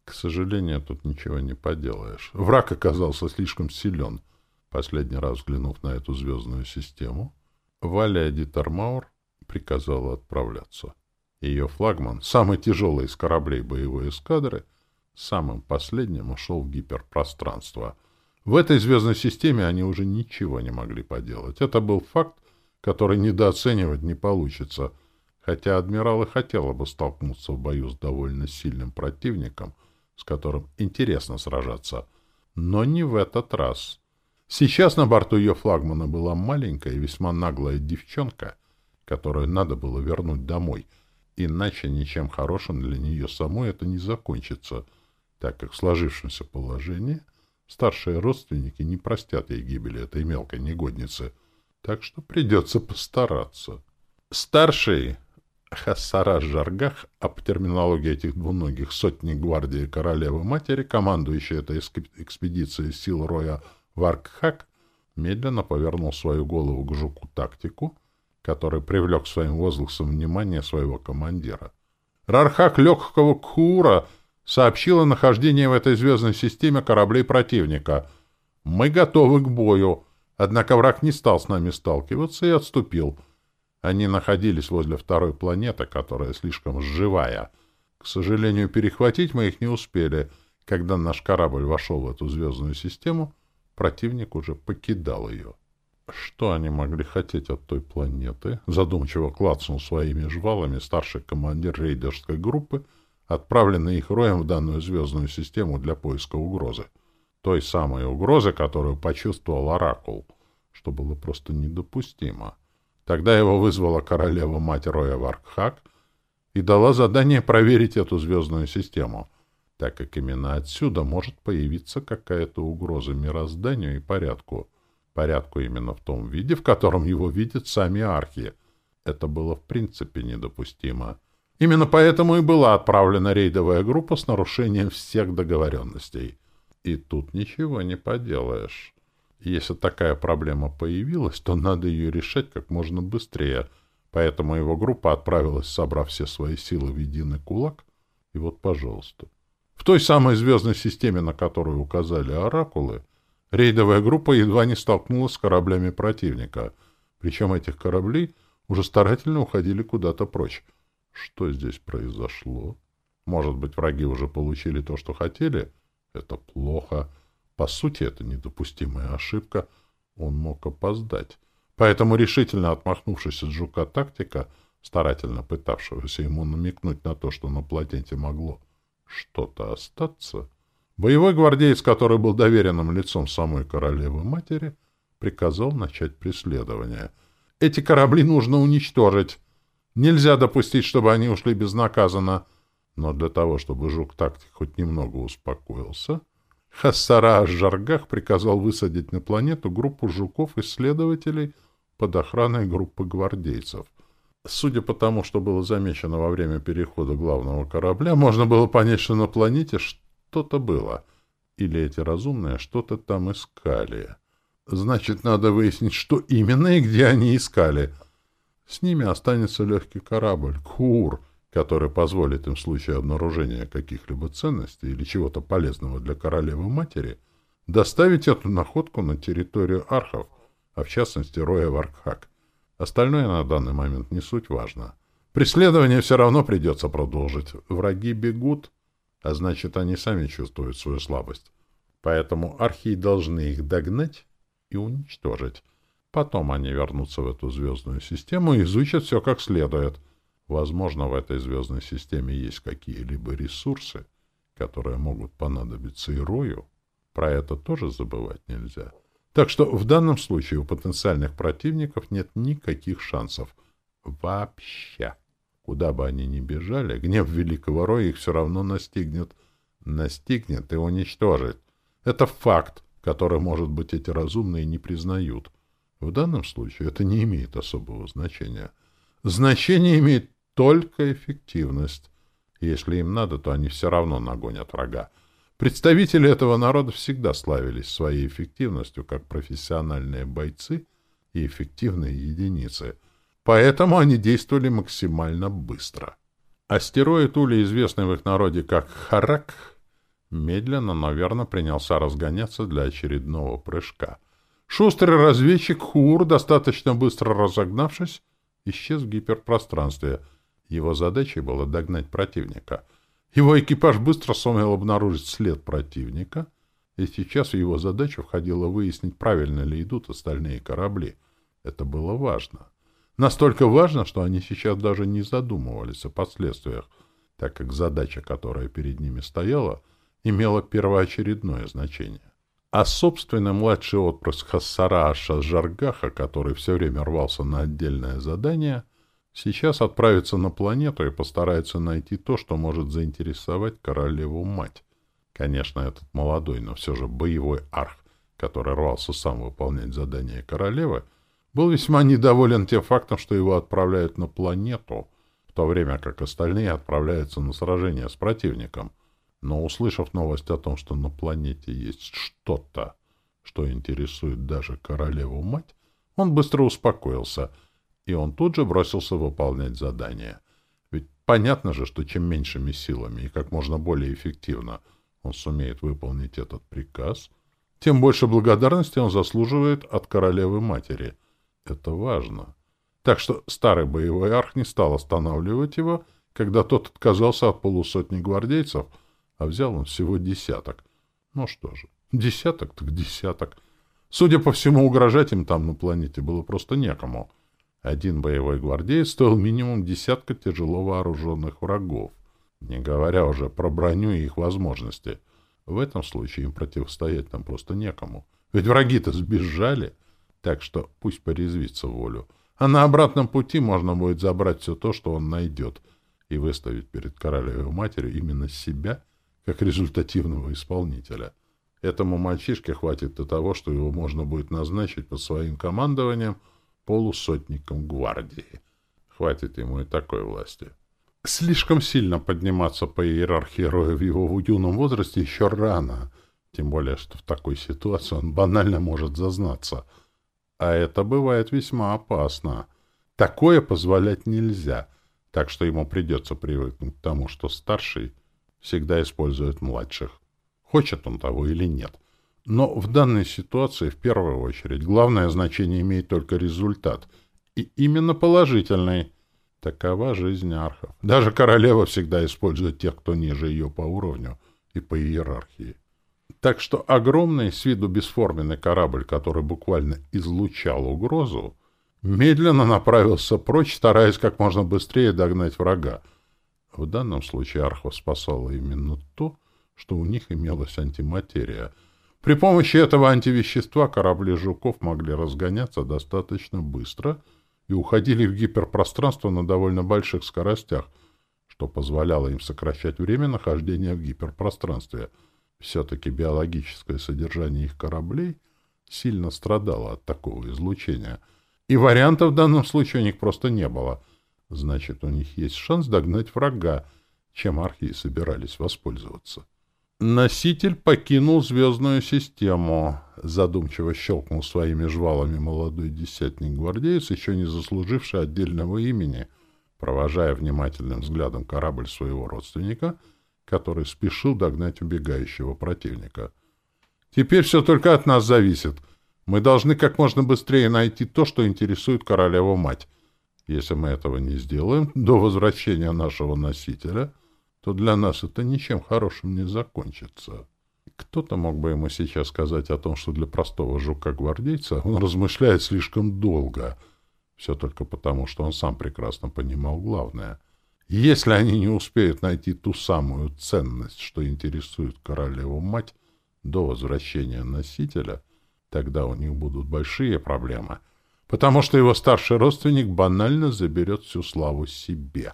К сожалению, тут ничего не поделаешь. Враг оказался слишком силен. Последний раз взглянув на эту звездную систему, Валя Дитермаур приказала отправляться. Ее флагман, самый тяжелый из кораблей боевой эскадры, самым последним ушел в гиперпространство. В этой звездной системе они уже ничего не могли поделать. Это был факт, который недооценивать не получится, хотя адмирал и хотела бы столкнуться в бою с довольно сильным противником, с которым интересно сражаться. Но не в этот раз. Сейчас на борту ее флагмана была маленькая и весьма наглая девчонка, которую надо было вернуть домой — Иначе ничем хорошим для нее самой это не закончится, так как в сложившемся положении старшие родственники не простят ей гибели этой мелкой негодницы, так что придется постараться. Старший Хассара Жаргах, по терминологии этих двуногих сотни гвардии королевы-матери, командующий этой экспедицией сил Роя Варкхак, медленно повернул свою голову к жуку-тактику — который привлек своим возгласом внимание своего командира. Рархак легкого Кура сообщил о нахождении в этой звездной системе кораблей противника. «Мы готовы к бою». Однако враг не стал с нами сталкиваться и отступил. Они находились возле второй планеты, которая слишком живая. К сожалению, перехватить мы их не успели. Когда наш корабль вошел в эту звездную систему, противник уже покидал ее. Что они могли хотеть от той планеты? Задумчиво клацнул своими жвалами старший командир рейдерской группы, отправленный их роем в данную звездную систему для поиска угрозы. Той самой угрозы, которую почувствовал Оракул, что было просто недопустимо. Тогда его вызвала королева-мать Роя Варкхак и дала задание проверить эту звездную систему, так как именно отсюда может появиться какая-то угроза мирозданию и порядку — порядку именно в том виде, в котором его видят сами архи. Это было в принципе недопустимо. Именно поэтому и была отправлена рейдовая группа с нарушением всех договоренностей. И тут ничего не поделаешь. Если такая проблема появилась, то надо ее решать как можно быстрее. Поэтому его группа отправилась, собрав все свои силы в единый кулак. И вот, пожалуйста. В той самой звездной системе, на которую указали оракулы, Рейдовая группа едва не столкнулась с кораблями противника. Причем этих кораблей уже старательно уходили куда-то прочь. Что здесь произошло? Может быть, враги уже получили то, что хотели? Это плохо. По сути, это недопустимая ошибка. Он мог опоздать. Поэтому, решительно отмахнувшись от жука тактика, старательно пытавшегося ему намекнуть на то, что на планете могло что-то остаться, Боевой гвардеец, который был доверенным лицом самой королевы-матери, приказал начать преследование. «Эти корабли нужно уничтожить. Нельзя допустить, чтобы они ушли безнаказанно». Но для того, чтобы жук-тактик хоть немного успокоился, Хассара Жаргах приказал высадить на планету группу жуков-исследователей под охраной группы гвардейцев. Судя по тому, что было замечено во время перехода главного корабля, можно было понять, что на планете что-то было. Или эти разумные что-то там искали. Значит, надо выяснить, что именно и где они искали. С ними останется легкий корабль, Кур, который позволит им в случае обнаружения каких-либо ценностей или чего-то полезного для королевы-матери доставить эту находку на территорию архов, а в частности Роя Варкхак. Остальное на данный момент не суть важно. Преследование все равно придется продолжить. Враги бегут, а значит, они сами чувствуют свою слабость. Поэтому архии должны их догнать и уничтожить. Потом они вернутся в эту звездную систему и изучат все как следует. Возможно, в этой звездной системе есть какие-либо ресурсы, которые могут понадобиться и Рою. Про это тоже забывать нельзя. Так что в данном случае у потенциальных противников нет никаких шансов. Вообще. Куда бы они ни бежали, гнев великого роя их все равно настигнет. Настигнет и уничтожит. Это факт, который, может быть, эти разумные не признают. В данном случае это не имеет особого значения. Значение имеет только эффективность. Если им надо, то они все равно нагонят врага. Представители этого народа всегда славились своей эффективностью как профессиональные бойцы и эффективные единицы. Поэтому они действовали максимально быстро. Астероид Ули, известный в их народе как Харак, медленно, но верно принялся разгоняться для очередного прыжка. Шустрый разведчик Хур, достаточно быстро разогнавшись, исчез в гиперпространстве. Его задачей было догнать противника — его экипаж быстро сумел обнаружить след противника, и сейчас в его задачу входило выяснить, правильно ли идут остальные корабли. Это было важно. Настолько важно, что они сейчас даже не задумывались о последствиях, так как задача, которая перед ними стояла, имела первоочередное значение. А собственный младший отпрыск Хассараша Жаргаха, который все время рвался на отдельное задание — Сейчас отправится на планету и постарается найти то, что может заинтересовать королеву-мать. Конечно, этот молодой, но все же боевой арх, который рвался сам выполнять задание королевы, был весьма недоволен тем фактом, что его отправляют на планету, в то время как остальные отправляются на сражение с противником. Но, услышав новость о том, что на планете есть что-то, что интересует даже королеву-мать, он быстро успокоился — и он тут же бросился выполнять задание. Ведь понятно же, что чем меньшими силами и как можно более эффективно он сумеет выполнить этот приказ, тем больше благодарности он заслуживает от королевы-матери. Это важно. Так что старый боевой арх не стал останавливать его, когда тот отказался от полусотни гвардейцев, а взял он всего десяток. Ну что же, десяток так десяток. Судя по всему, угрожать им там на планете было просто некому — один боевой гвардеец стоил минимум десятка тяжело вооруженных врагов, не говоря уже про броню и их возможности. В этом случае им противостоять нам просто некому. Ведь враги-то сбежали, так что пусть порезвится волю. А на обратном пути можно будет забрать все то, что он найдет, и выставить перед королевой матерью именно себя как результативного исполнителя. Этому мальчишке хватит до того, что его можно будет назначить под своим командованием — полусотником гвардии. Хватит ему и такой власти. Слишком сильно подниматься по иерархии Роя в его юном возрасте еще рано, тем более, что в такой ситуации он банально может зазнаться. А это бывает весьма опасно. Такое позволять нельзя, так что ему придется привыкнуть к тому, что старший всегда использует младших. Хочет он того или нет — но в данной ситуации в первую очередь главное значение имеет только результат. И именно положительный. Такова жизнь архов. Даже королева всегда использует тех, кто ниже ее по уровню и по иерархии. Так что огромный с виду бесформенный корабль, который буквально излучал угрозу, медленно направился прочь, стараясь как можно быстрее догнать врага. В данном случае архов спасало именно то, что у них имелась антиматерия — при помощи этого антивещества корабли «Жуков» могли разгоняться достаточно быстро и уходили в гиперпространство на довольно больших скоростях, что позволяло им сокращать время нахождения в гиперпространстве. Все-таки биологическое содержание их кораблей сильно страдало от такого излучения. И вариантов в данном случае у них просто не было. Значит, у них есть шанс догнать врага, чем архии собирались воспользоваться. Носитель покинул звездную систему. Задумчиво щелкнул своими жвалами молодой десятник-гвардеец, еще не заслуживший отдельного имени, провожая внимательным взглядом корабль своего родственника, который спешил догнать убегающего противника. «Теперь все только от нас зависит. Мы должны как можно быстрее найти то, что интересует королеву-мать. Если мы этого не сделаем <laughs> до возвращения нашего носителя — то для нас это ничем хорошим не закончится. Кто-то мог бы ему сейчас сказать о том, что для простого жука-гвардейца он размышляет слишком долго, все только потому, что он сам прекрасно понимал главное. Если они не успеют найти ту самую ценность, что интересует королеву-мать до возвращения носителя, тогда у них будут большие проблемы, потому что его старший родственник банально заберет всю славу себе.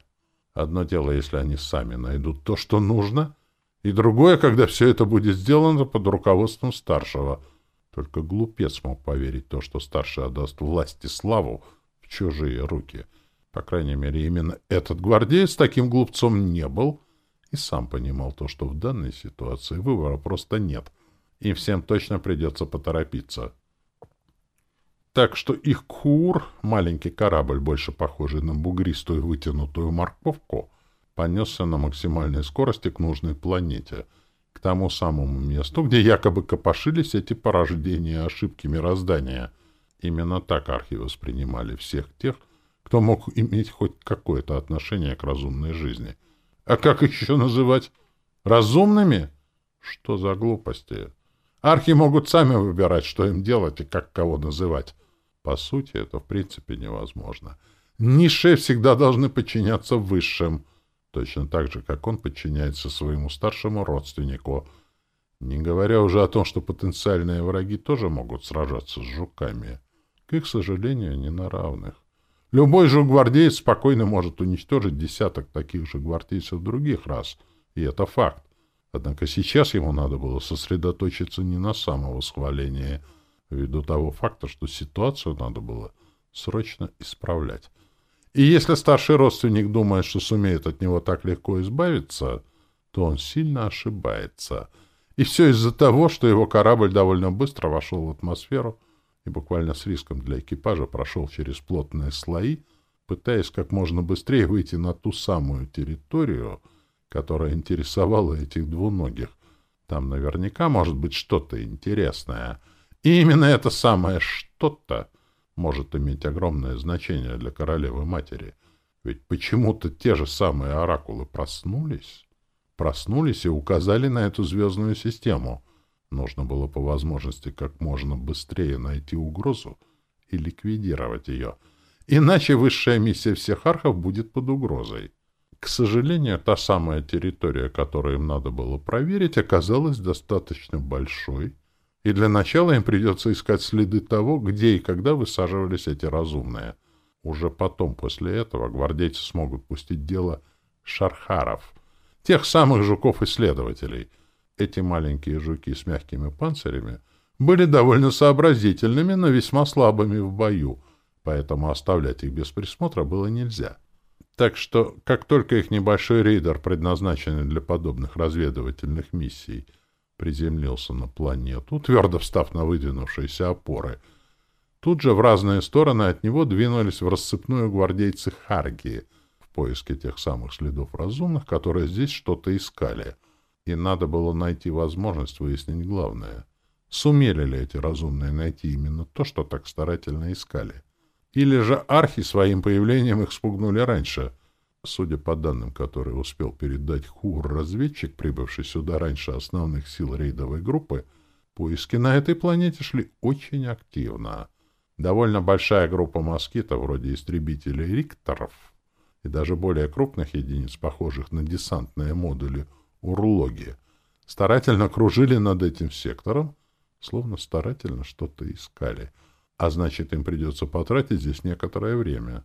Одно дело, если они сами найдут то, что нужно, и другое, когда все это будет сделано под руководством старшего. Только глупец мог поверить то, что старший отдаст власть и славу в чужие руки. По крайней мере, именно этот гвардеец таким глупцом не был и сам понимал то, что в данной ситуации выбора просто нет. Им всем точно придется поторопиться. Так что их Кур, маленький корабль, больше похожий на бугристую вытянутую морковку, понесся на максимальной скорости к нужной планете, к тому самому месту, где якобы копошились эти порождения ошибки мироздания. Именно так архи воспринимали всех тех, кто мог иметь хоть какое-то отношение к разумной жизни. А как еще называть? Разумными? Что за глупости? Архи могут сами выбирать, что им делать и как кого называть. По сути, это в принципе невозможно. Низшие всегда должны подчиняться высшим, точно так же, как он подчиняется своему старшему родственнику. Не говоря уже о том, что потенциальные враги тоже могут сражаться с жуками. К их сожалению, не на равных. Любой же гвардеец спокойно может уничтожить десяток таких же гвардейцев других рас, и это факт. Однако сейчас ему надо было сосредоточиться не на самовосхвалении, ввиду того факта, что ситуацию надо было срочно исправлять. И если старший родственник думает, что сумеет от него так легко избавиться, то он сильно ошибается. И все из-за того, что его корабль довольно быстро вошел в атмосферу и буквально с риском для экипажа прошел через плотные слои, пытаясь как можно быстрее выйти на ту самую территорию, которая интересовала этих двуногих. Там наверняка может быть что-то интересное — и именно это самое «что-то» может иметь огромное значение для королевы-матери. Ведь почему-то те же самые оракулы проснулись, проснулись и указали на эту звездную систему. Нужно было по возможности как можно быстрее найти угрозу и ликвидировать ее. Иначе высшая миссия всех архов будет под угрозой. К сожалению, та самая территория, которую им надо было проверить, оказалась достаточно большой, и для начала им придется искать следы того, где и когда высаживались эти разумные. Уже потом, после этого, гвардейцы смогут пустить дело шархаров, тех самых жуков-исследователей. Эти маленькие жуки с мягкими панцирями были довольно сообразительными, но весьма слабыми в бою, поэтому оставлять их без присмотра было нельзя. Так что, как только их небольшой рейдер, предназначенный для подобных разведывательных миссий, приземлился на планету, твердо встав на выдвинувшиеся опоры. Тут же в разные стороны от него двинулись в рассыпную гвардейцы Харгии в поиске тех самых следов разумных, которые здесь что-то искали. И надо было найти возможность выяснить главное. Сумели ли эти разумные найти именно то, что так старательно искали? Или же архи своим появлением их спугнули раньше — Судя по данным, которые успел передать ХУР-разведчик, прибывший сюда раньше основных сил рейдовой группы, поиски на этой планете шли очень активно. Довольно большая группа москитов, вроде истребителей Рикторов, и даже более крупных единиц, похожих на десантные модули Урлоги, старательно кружили над этим сектором, словно старательно что-то искали. А значит, им придется потратить здесь некоторое время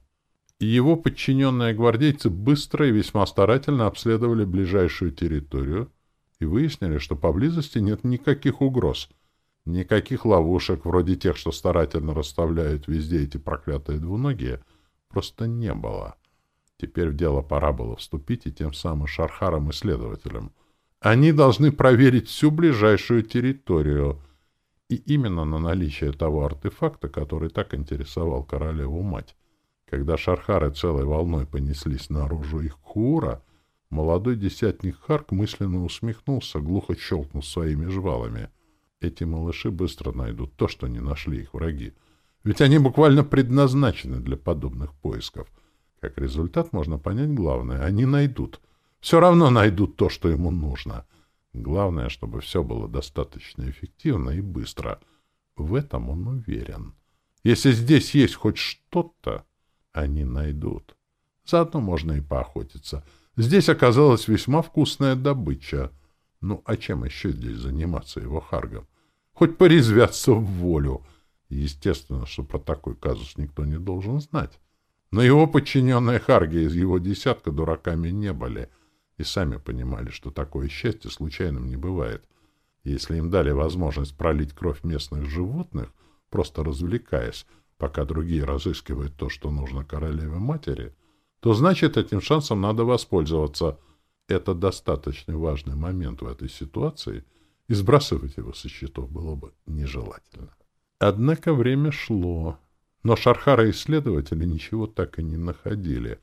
и его подчиненные гвардейцы быстро и весьма старательно обследовали ближайшую территорию и выяснили, что поблизости нет никаких угроз, никаких ловушек, вроде тех, что старательно расставляют везде эти проклятые двуногие, просто не было. Теперь в дело пора было вступить и тем самым шархарам-исследователям. Они должны проверить всю ближайшую территорию, и именно на наличие того артефакта, который так интересовал королеву-мать. Когда шархары целой волной понеслись наружу их хура, молодой десятник Харк мысленно усмехнулся, глухо щелкнув своими жвалами. Эти малыши быстро найдут то, что не нашли их враги. Ведь они буквально предназначены для подобных поисков. Как результат можно понять главное — они найдут. Все равно найдут то, что ему нужно. Главное, чтобы все было достаточно эффективно и быстро. В этом он уверен. Если здесь есть хоть что-то, они найдут. Заодно можно и поохотиться. Здесь оказалась весьма вкусная добыча. Ну, а чем еще здесь заниматься его харгом? Хоть порезвятся в волю. Естественно, что про такой казус никто не должен знать. Но его подчиненные харги из его десятка дураками не были и сами понимали, что такое счастье случайным не бывает. Если им дали возможность пролить кровь местных животных, просто развлекаясь, пока другие разыскивают то, что нужно королеве-матери, то значит, этим шансом надо воспользоваться. Это достаточно важный момент в этой ситуации, и сбрасывать его со счетов было бы нежелательно. Однако время шло, но Шархара-исследователи ничего так и не находили.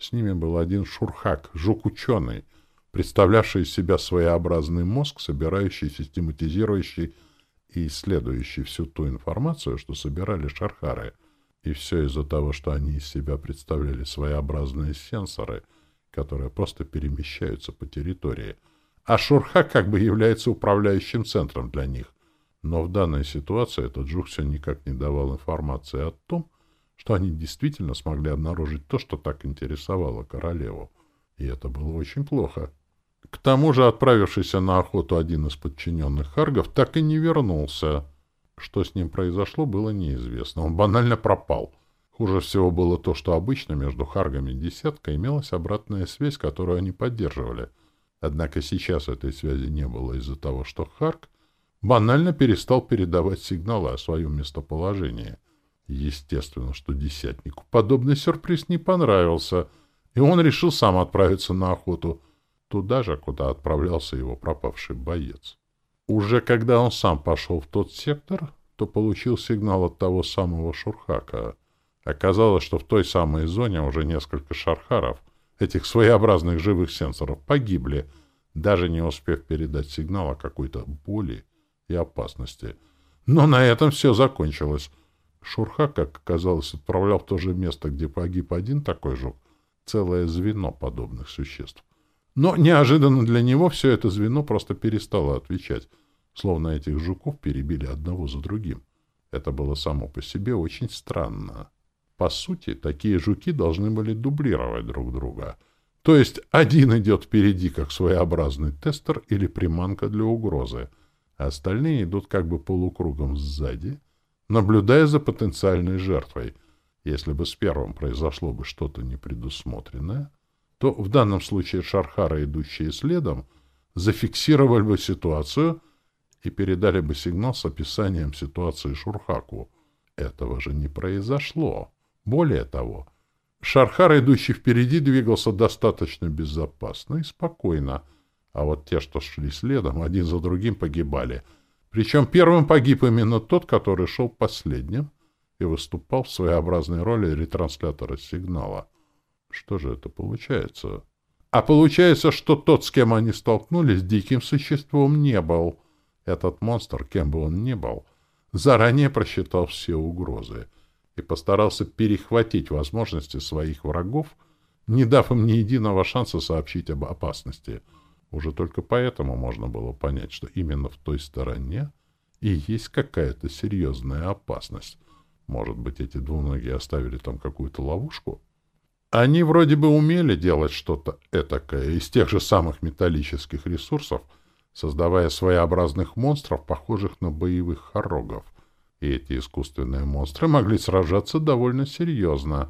С ними был один Шурхак, жук-ученый, представлявший из себя своеобразный мозг, собирающий, систематизирующий и исследующий всю ту информацию, что собирали Шархары. И все из-за того, что они из себя представляли своеобразные сенсоры, которые просто перемещаются по территории. А Шурхак как бы является управляющим центром для них. Но в данной ситуации этот жук все никак не давал информации о том, что они действительно смогли обнаружить то, что так интересовало королеву. И это было очень плохо. К тому же отправившийся на охоту один из подчиненных Харгов так и не вернулся. Что с ним произошло, было неизвестно. Он банально пропал. Хуже всего было то, что обычно между Харгами и десяткой имелась обратная связь, которую они поддерживали. Однако сейчас этой связи не было из-за того, что Харг банально перестал передавать сигналы о своем местоположении. Естественно, что десятнику подобный сюрприз не понравился, и он решил сам отправиться на охоту — туда же, куда отправлялся его пропавший боец. Уже когда он сам пошел в тот сектор, то получил сигнал от того самого Шурхака. Оказалось, что в той самой зоне уже несколько шархаров, этих своеобразных живых сенсоров, погибли, даже не успев передать сигнал о какой-то боли и опасности. Но на этом все закончилось. Шурхак, как оказалось, отправлял в то же место, где погиб один такой жук, целое звено подобных существ. Но неожиданно для него все это звено просто перестало отвечать, словно этих жуков перебили одного за другим. Это было само по себе очень странно. По сути, такие жуки должны были дублировать друг друга. То есть один идет впереди как своеобразный тестер или приманка для угрозы, а остальные идут как бы полукругом сзади, наблюдая за потенциальной жертвой. Если бы с первым произошло бы что-то непредусмотренное, то в данном случае Шархара, идущие следом, зафиксировали бы ситуацию и передали бы сигнал с описанием ситуации Шурхаку. Этого же не произошло. Более того, Шархар, идущий впереди, двигался достаточно безопасно и спокойно, а вот те, что шли следом, один за другим погибали. Причем первым погиб именно тот, который шел последним и выступал в своеобразной роли ретранслятора сигнала — что же это получается? А получается, что тот, с кем они столкнулись, диким существом не был. Этот монстр, кем бы он ни был, заранее просчитал все угрозы и постарался перехватить возможности своих врагов, не дав им ни единого шанса сообщить об опасности. Уже только поэтому можно было понять, что именно в той стороне и есть какая-то серьезная опасность. Может быть, эти двуногие оставили там какую-то ловушку? Они вроде бы умели делать что-то этакое из тех же самых металлических ресурсов, создавая своеобразных монстров, похожих на боевых хорогов. И эти искусственные монстры могли сражаться довольно серьезно.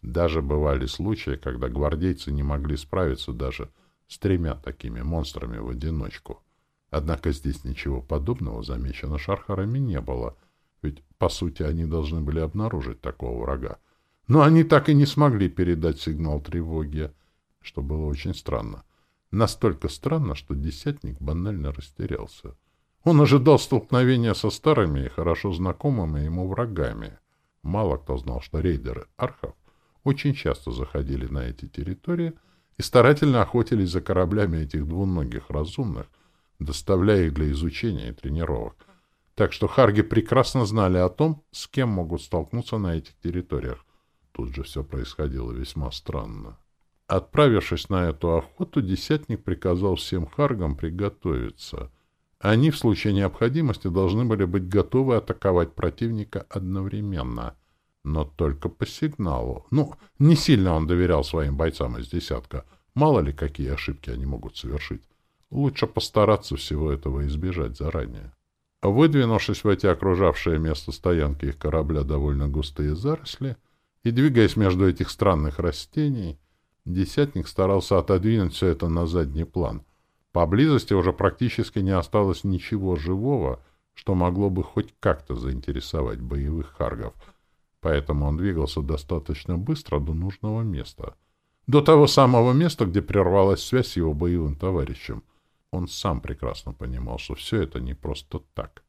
Даже бывали случаи, когда гвардейцы не могли справиться даже с тремя такими монстрами в одиночку. Однако здесь ничего подобного замечено шархарами не было, ведь, по сути, они должны были обнаружить такого врага. Но они так и не смогли передать сигнал тревоги, что было очень странно. Настолько странно, что десятник банально растерялся. Он ожидал столкновения со старыми и хорошо знакомыми ему врагами. Мало кто знал, что рейдеры архов очень часто заходили на эти территории и старательно охотились за кораблями этих двуногих разумных, доставляя их для изучения и тренировок. Так что харги прекрасно знали о том, с кем могут столкнуться на этих территориях. Тут же все происходило весьма странно. Отправившись на эту охоту, десятник приказал всем харгам приготовиться. Они в случае необходимости должны были быть готовы атаковать противника одновременно, но только по сигналу. Ну, не сильно он доверял своим бойцам из десятка. Мало ли, какие ошибки они могут совершить. Лучше постараться всего этого избежать заранее. Выдвинувшись в эти окружавшие место стоянки их корабля довольно густые заросли, и, двигаясь между этих странных растений, десятник старался отодвинуть все это на задний план. Поблизости уже практически не осталось ничего живого, что могло бы хоть как-то заинтересовать боевых харгов, поэтому он двигался достаточно быстро до нужного места. до того самого места, где прервалась связь с его боевым товарищем. Он сам прекрасно понимал, что все это не просто так.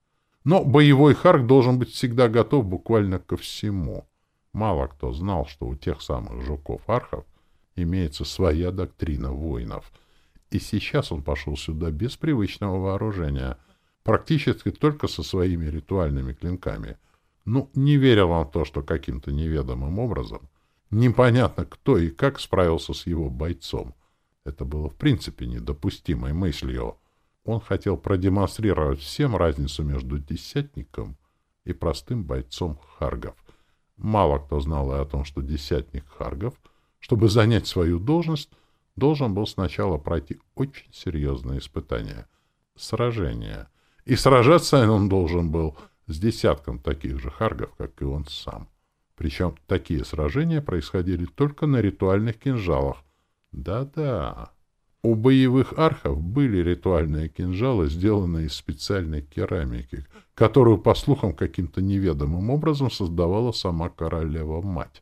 Но боевой Харк должен быть всегда готов буквально ко всему. Мало кто знал, что у тех самых жуков-архов имеется своя доктрина воинов. И сейчас он пошел сюда без привычного вооружения, практически только со своими ритуальными клинками. Ну, не верил он в то, что каким-то неведомым образом непонятно кто и как справился с его бойцом. Это было в принципе недопустимой мыслью. Он хотел продемонстрировать всем разницу между десятником и простым бойцом Харгов. Мало кто знал и о том, что десятник Харгов, чтобы занять свою должность, должен был сначала пройти очень серьезное испытание — сражение. И сражаться он должен был с десятком таких же Харгов, как и он сам. Причем такие сражения происходили только на ритуальных кинжалах, да-да. У боевых архов были ритуальные кинжалы, сделанные из специальной керамики, которую, по слухам, каким-то неведомым образом создавала сама королева-мать.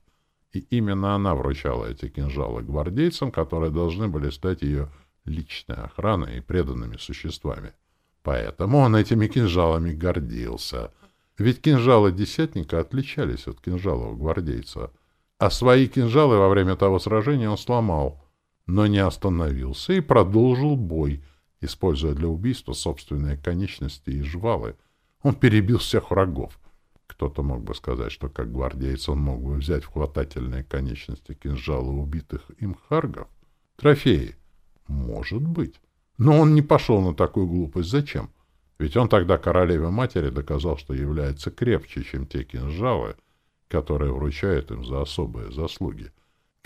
И именно она вручала эти кинжалы гвардейцам, которые должны были стать ее личной охраной и преданными существами. Поэтому он этими кинжалами гордился. Ведь кинжалы десятника отличались от кинжалов гвардейца. А свои кинжалы во время того сражения он сломал — но не остановился и продолжил бой, используя для убийства собственные конечности и жвалы. Он перебил всех врагов. Кто-то мог бы сказать, что как гвардейц он мог бы взять в хватательные конечности кинжала убитых им харгов. Трофеи. Может быть. Но он не пошел на такую глупость. Зачем? Ведь он тогда королеве-матери доказал, что является крепче, чем те кинжалы, которые вручают им за особые заслуги.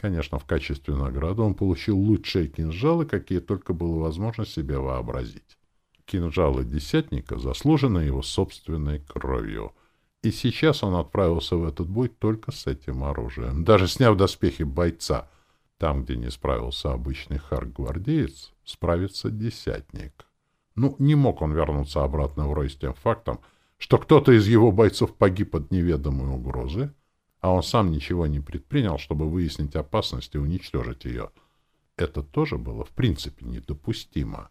Конечно, в качестве награды он получил лучшие кинжалы, какие только было возможно себе вообразить. Кинжалы десятника заслужены его собственной кровью. И сейчас он отправился в этот бой только с этим оружием, даже сняв доспехи бойца. Там, где не справился обычный харк-гвардеец, справится десятник. Ну, не мог он вернуться обратно в рой с тем фактом, что кто-то из его бойцов погиб от неведомой угрозы, а он сам ничего не предпринял, чтобы выяснить опасность и уничтожить ее. Это тоже было, в принципе, недопустимо.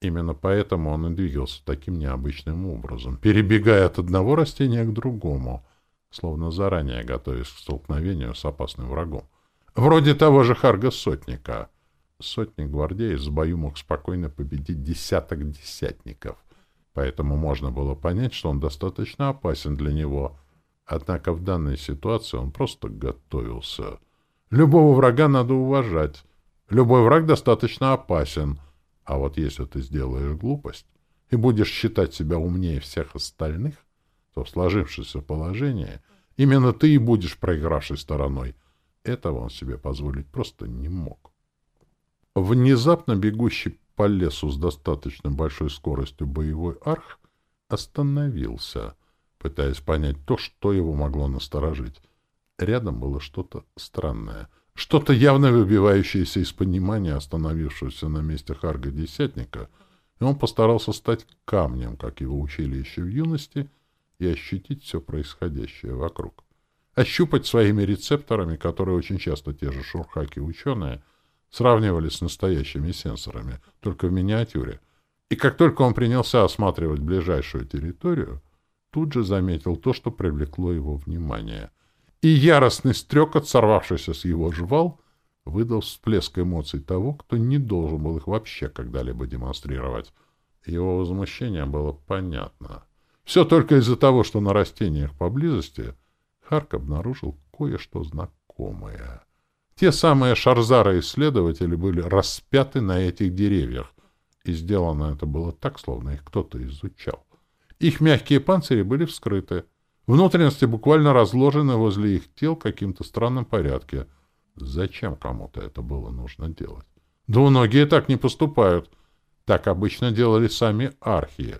Именно поэтому он и двигался таким необычным образом, перебегая от одного растения к другому, словно заранее готовясь к столкновению с опасным врагом. Вроде того же Харга-сотника. Сотник гвардеец в бою мог спокойно победить десяток десятников, поэтому можно было понять, что он достаточно опасен для него — Однако в данной ситуации он просто готовился. Любого врага надо уважать. Любой враг достаточно опасен. А вот если ты сделаешь глупость и будешь считать себя умнее всех остальных, то в сложившемся положении именно ты и будешь проигравшей стороной. Этого он себе позволить просто не мог. Внезапно бегущий по лесу с достаточно большой скоростью боевой арх остановился — пытаясь понять то, что его могло насторожить. Рядом было что-то странное, что-то явно выбивающееся из понимания остановившегося на месте Харга-десятника, и он постарался стать камнем, как его учили еще в юности, и ощутить все происходящее вокруг. Ощупать своими рецепторами, которые очень часто те же шурхаки-ученые сравнивали с настоящими сенсорами, только в миниатюре. И как только он принялся осматривать ближайшую территорию, тут же заметил то, что привлекло его внимание. И яростный стрекот, сорвавшийся с его жвал, выдал всплеск эмоций того, кто не должен был их вообще когда-либо демонстрировать. Его возмущение было понятно. Все только из-за того, что на растениях поблизости Харк обнаружил кое-что знакомое. Те самые шарзары-исследователи были распяты на этих деревьях, и сделано это было так, словно их кто-то изучал. Их мягкие панцири были вскрыты. Внутренности буквально разложены возле их тел каким-то странном порядке. Зачем кому-то это было нужно делать? Да многие так не поступают. Так обычно делали сами архии.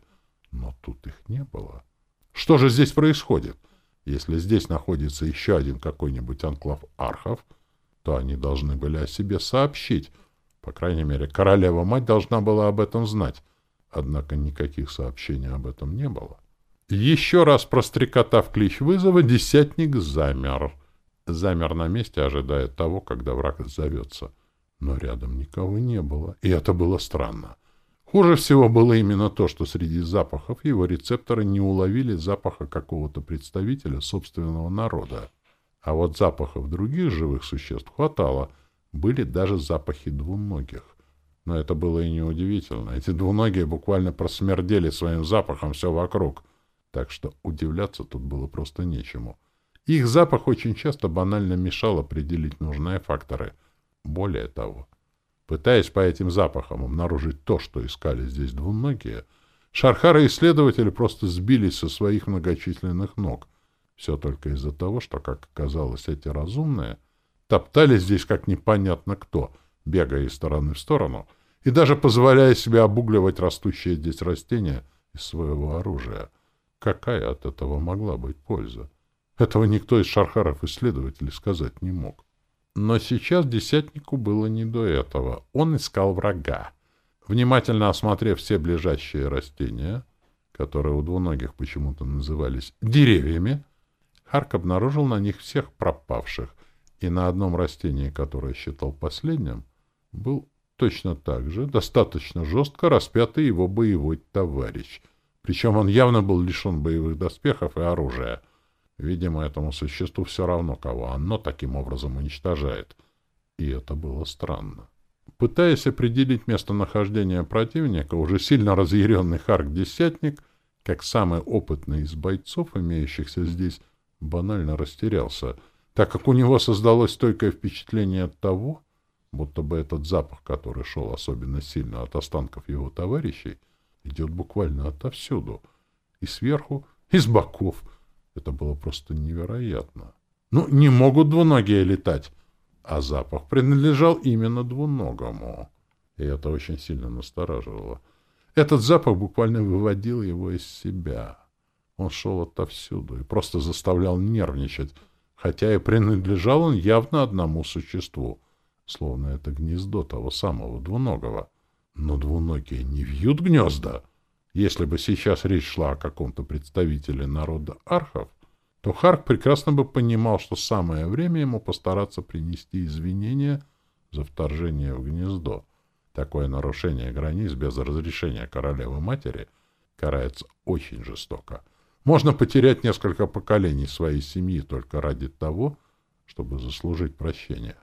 Но тут их не было. Что же здесь происходит? Если здесь находится еще один какой-нибудь анклав архов, то они должны были о себе сообщить. По крайней мере, королева-мать должна была об этом знать. Однако никаких сообщений об этом не было. Еще раз прострекотав клич вызова, десятник замер. Замер на месте, ожидая того, когда враг зовется — Но рядом никого не было, и это было странно. Хуже всего было именно то, что среди запахов его рецепторы не уловили запаха какого-то представителя собственного народа. А вот запахов других живых существ хватало. Были даже запахи двуногих. Но это было и неудивительно. Эти двуногие буквально просмердели своим запахом все вокруг. Так что удивляться тут было просто нечему. Их запах очень часто банально мешал определить нужные факторы. Более того, пытаясь по этим запахам обнаружить то, что искали здесь двуногие, шархары-исследователи просто сбились со своих многочисленных ног. Все только из-за того, что, как оказалось, эти разумные топтались здесь как непонятно кто, бегая из стороны в сторону и даже позволяя себе обугливать растущие здесь растения из своего оружия. Какая от этого могла быть польза? Этого никто из шархаров-исследователей сказать не мог. Но сейчас десятнику было не до этого. Он искал врага. Внимательно осмотрев все ближайшие растения, которые у двуногих почему-то назывались деревьями, Харк обнаружил на них всех пропавших, и на одном растении, которое считал последним, был точно так же достаточно жестко распятый его боевой товарищ. Причем он явно был лишен боевых доспехов и оружия. Видимо, этому существу все равно, кого оно таким образом уничтожает. И это было странно. Пытаясь определить местонахождение противника, уже сильно разъяренный Харк-десятник, как самый опытный из бойцов, имеющихся здесь, банально растерялся, так как у него создалось стойкое впечатление от того, будто бы этот запах, который шел особенно сильно от останков его товарищей, идет буквально отовсюду, и сверху, и с боков. Это было просто невероятно. Ну, не могут двуногие летать, а запах принадлежал именно двуногому. И это очень сильно настораживало. Этот запах буквально выводил его из себя. Он шел отовсюду и просто заставлял нервничать, хотя и принадлежал он явно одному существу, словно это гнездо того самого двуногого. Но двуногие не вьют гнезда. Если бы сейчас речь шла о каком-то представителе народа архов, то Харк прекрасно бы понимал, что самое время ему постараться принести извинения за вторжение в гнездо. Такое нарушение границ без разрешения королевы-матери карается очень жестоко — можно потерять несколько поколений своей семьи только ради того, чтобы заслужить прощение.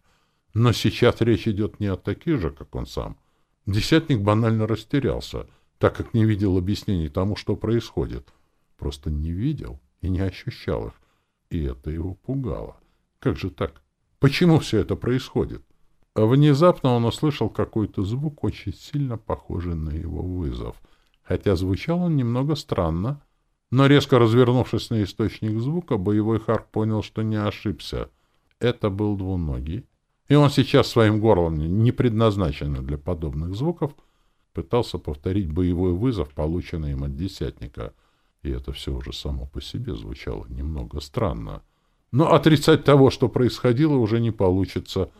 Но сейчас речь идет не о таких же, как он сам. Десятник банально растерялся, так как не видел объяснений тому, что происходит. Просто не видел и не ощущал их. И это его пугало. Как же так? Почему все это происходит? А внезапно он услышал какой-то звук, очень сильно похожий на его вызов. Хотя звучал он немного странно, но резко развернувшись на источник звука, боевой Харк понял, что не ошибся. Это был двуногий. И он сейчас своим горлом, не предназначенный для подобных звуков, пытался повторить боевой вызов, полученный им от десятника. И это все уже само по себе звучало немного странно. Но отрицать того, что происходило, уже не получится.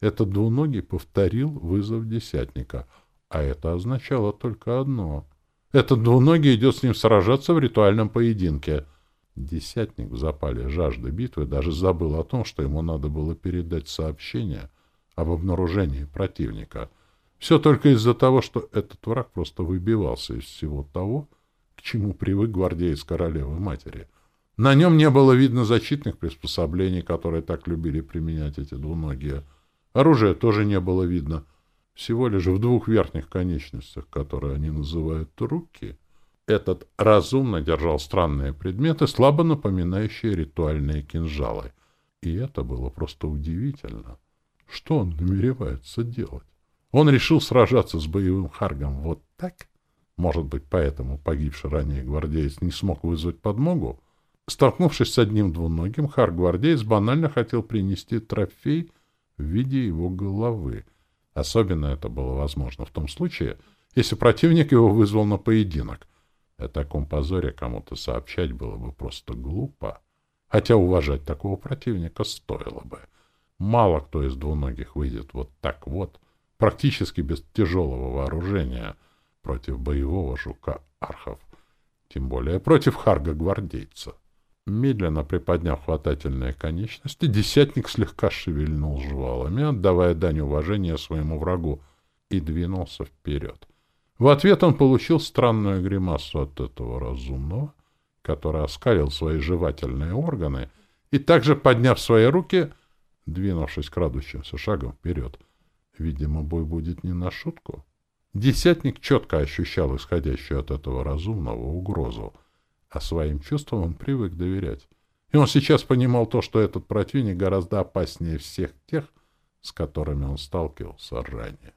Этот двуногий повторил вызов десятника. А это означало только одно — этот двуногий идет с ним сражаться в ритуальном поединке. Десятник в запале жажды битвы даже забыл о том, что ему надо было передать сообщение об обнаружении противника. Все только из-за того, что этот враг просто выбивался из всего того, к чему привык гвардеец королевы-матери. На нем не было видно защитных приспособлений, которые так любили применять эти двуногие. Оружия тоже не было видно — всего лишь в двух верхних конечностях, которые они называют руки, этот разумно держал странные предметы, слабо напоминающие ритуальные кинжалы. И это было просто удивительно. Что он намеревается делать? Он решил сражаться с боевым Харгом вот так? Может быть, поэтому погибший ранее гвардеец не смог вызвать подмогу? Столкнувшись с одним двуногим, Харг-гвардеец банально хотел принести трофей в виде его головы — Особенно это было возможно в том случае, если противник его вызвал на поединок. О таком позоре кому-то сообщать было бы просто глупо. Хотя уважать такого противника стоило бы. Мало кто из двуногих выйдет вот так вот, практически без тяжелого вооружения, против боевого жука архов. Тем более против харга-гвардейца. Медленно приподняв хватательные конечности, десятник слегка шевельнул жвалами, отдавая дань уважения своему врагу, и двинулся вперед. В ответ он получил странную гримасу от этого разумного, который оскалил свои жевательные органы и также, подняв свои руки, двинувшись крадущимся шагом вперед. Видимо, бой будет не на шутку. Десятник четко ощущал исходящую от этого разумного угрозу, а своим чувствам он привык доверять. И он сейчас понимал то, что этот противник гораздо опаснее всех тех, с которыми он сталкивался ранее.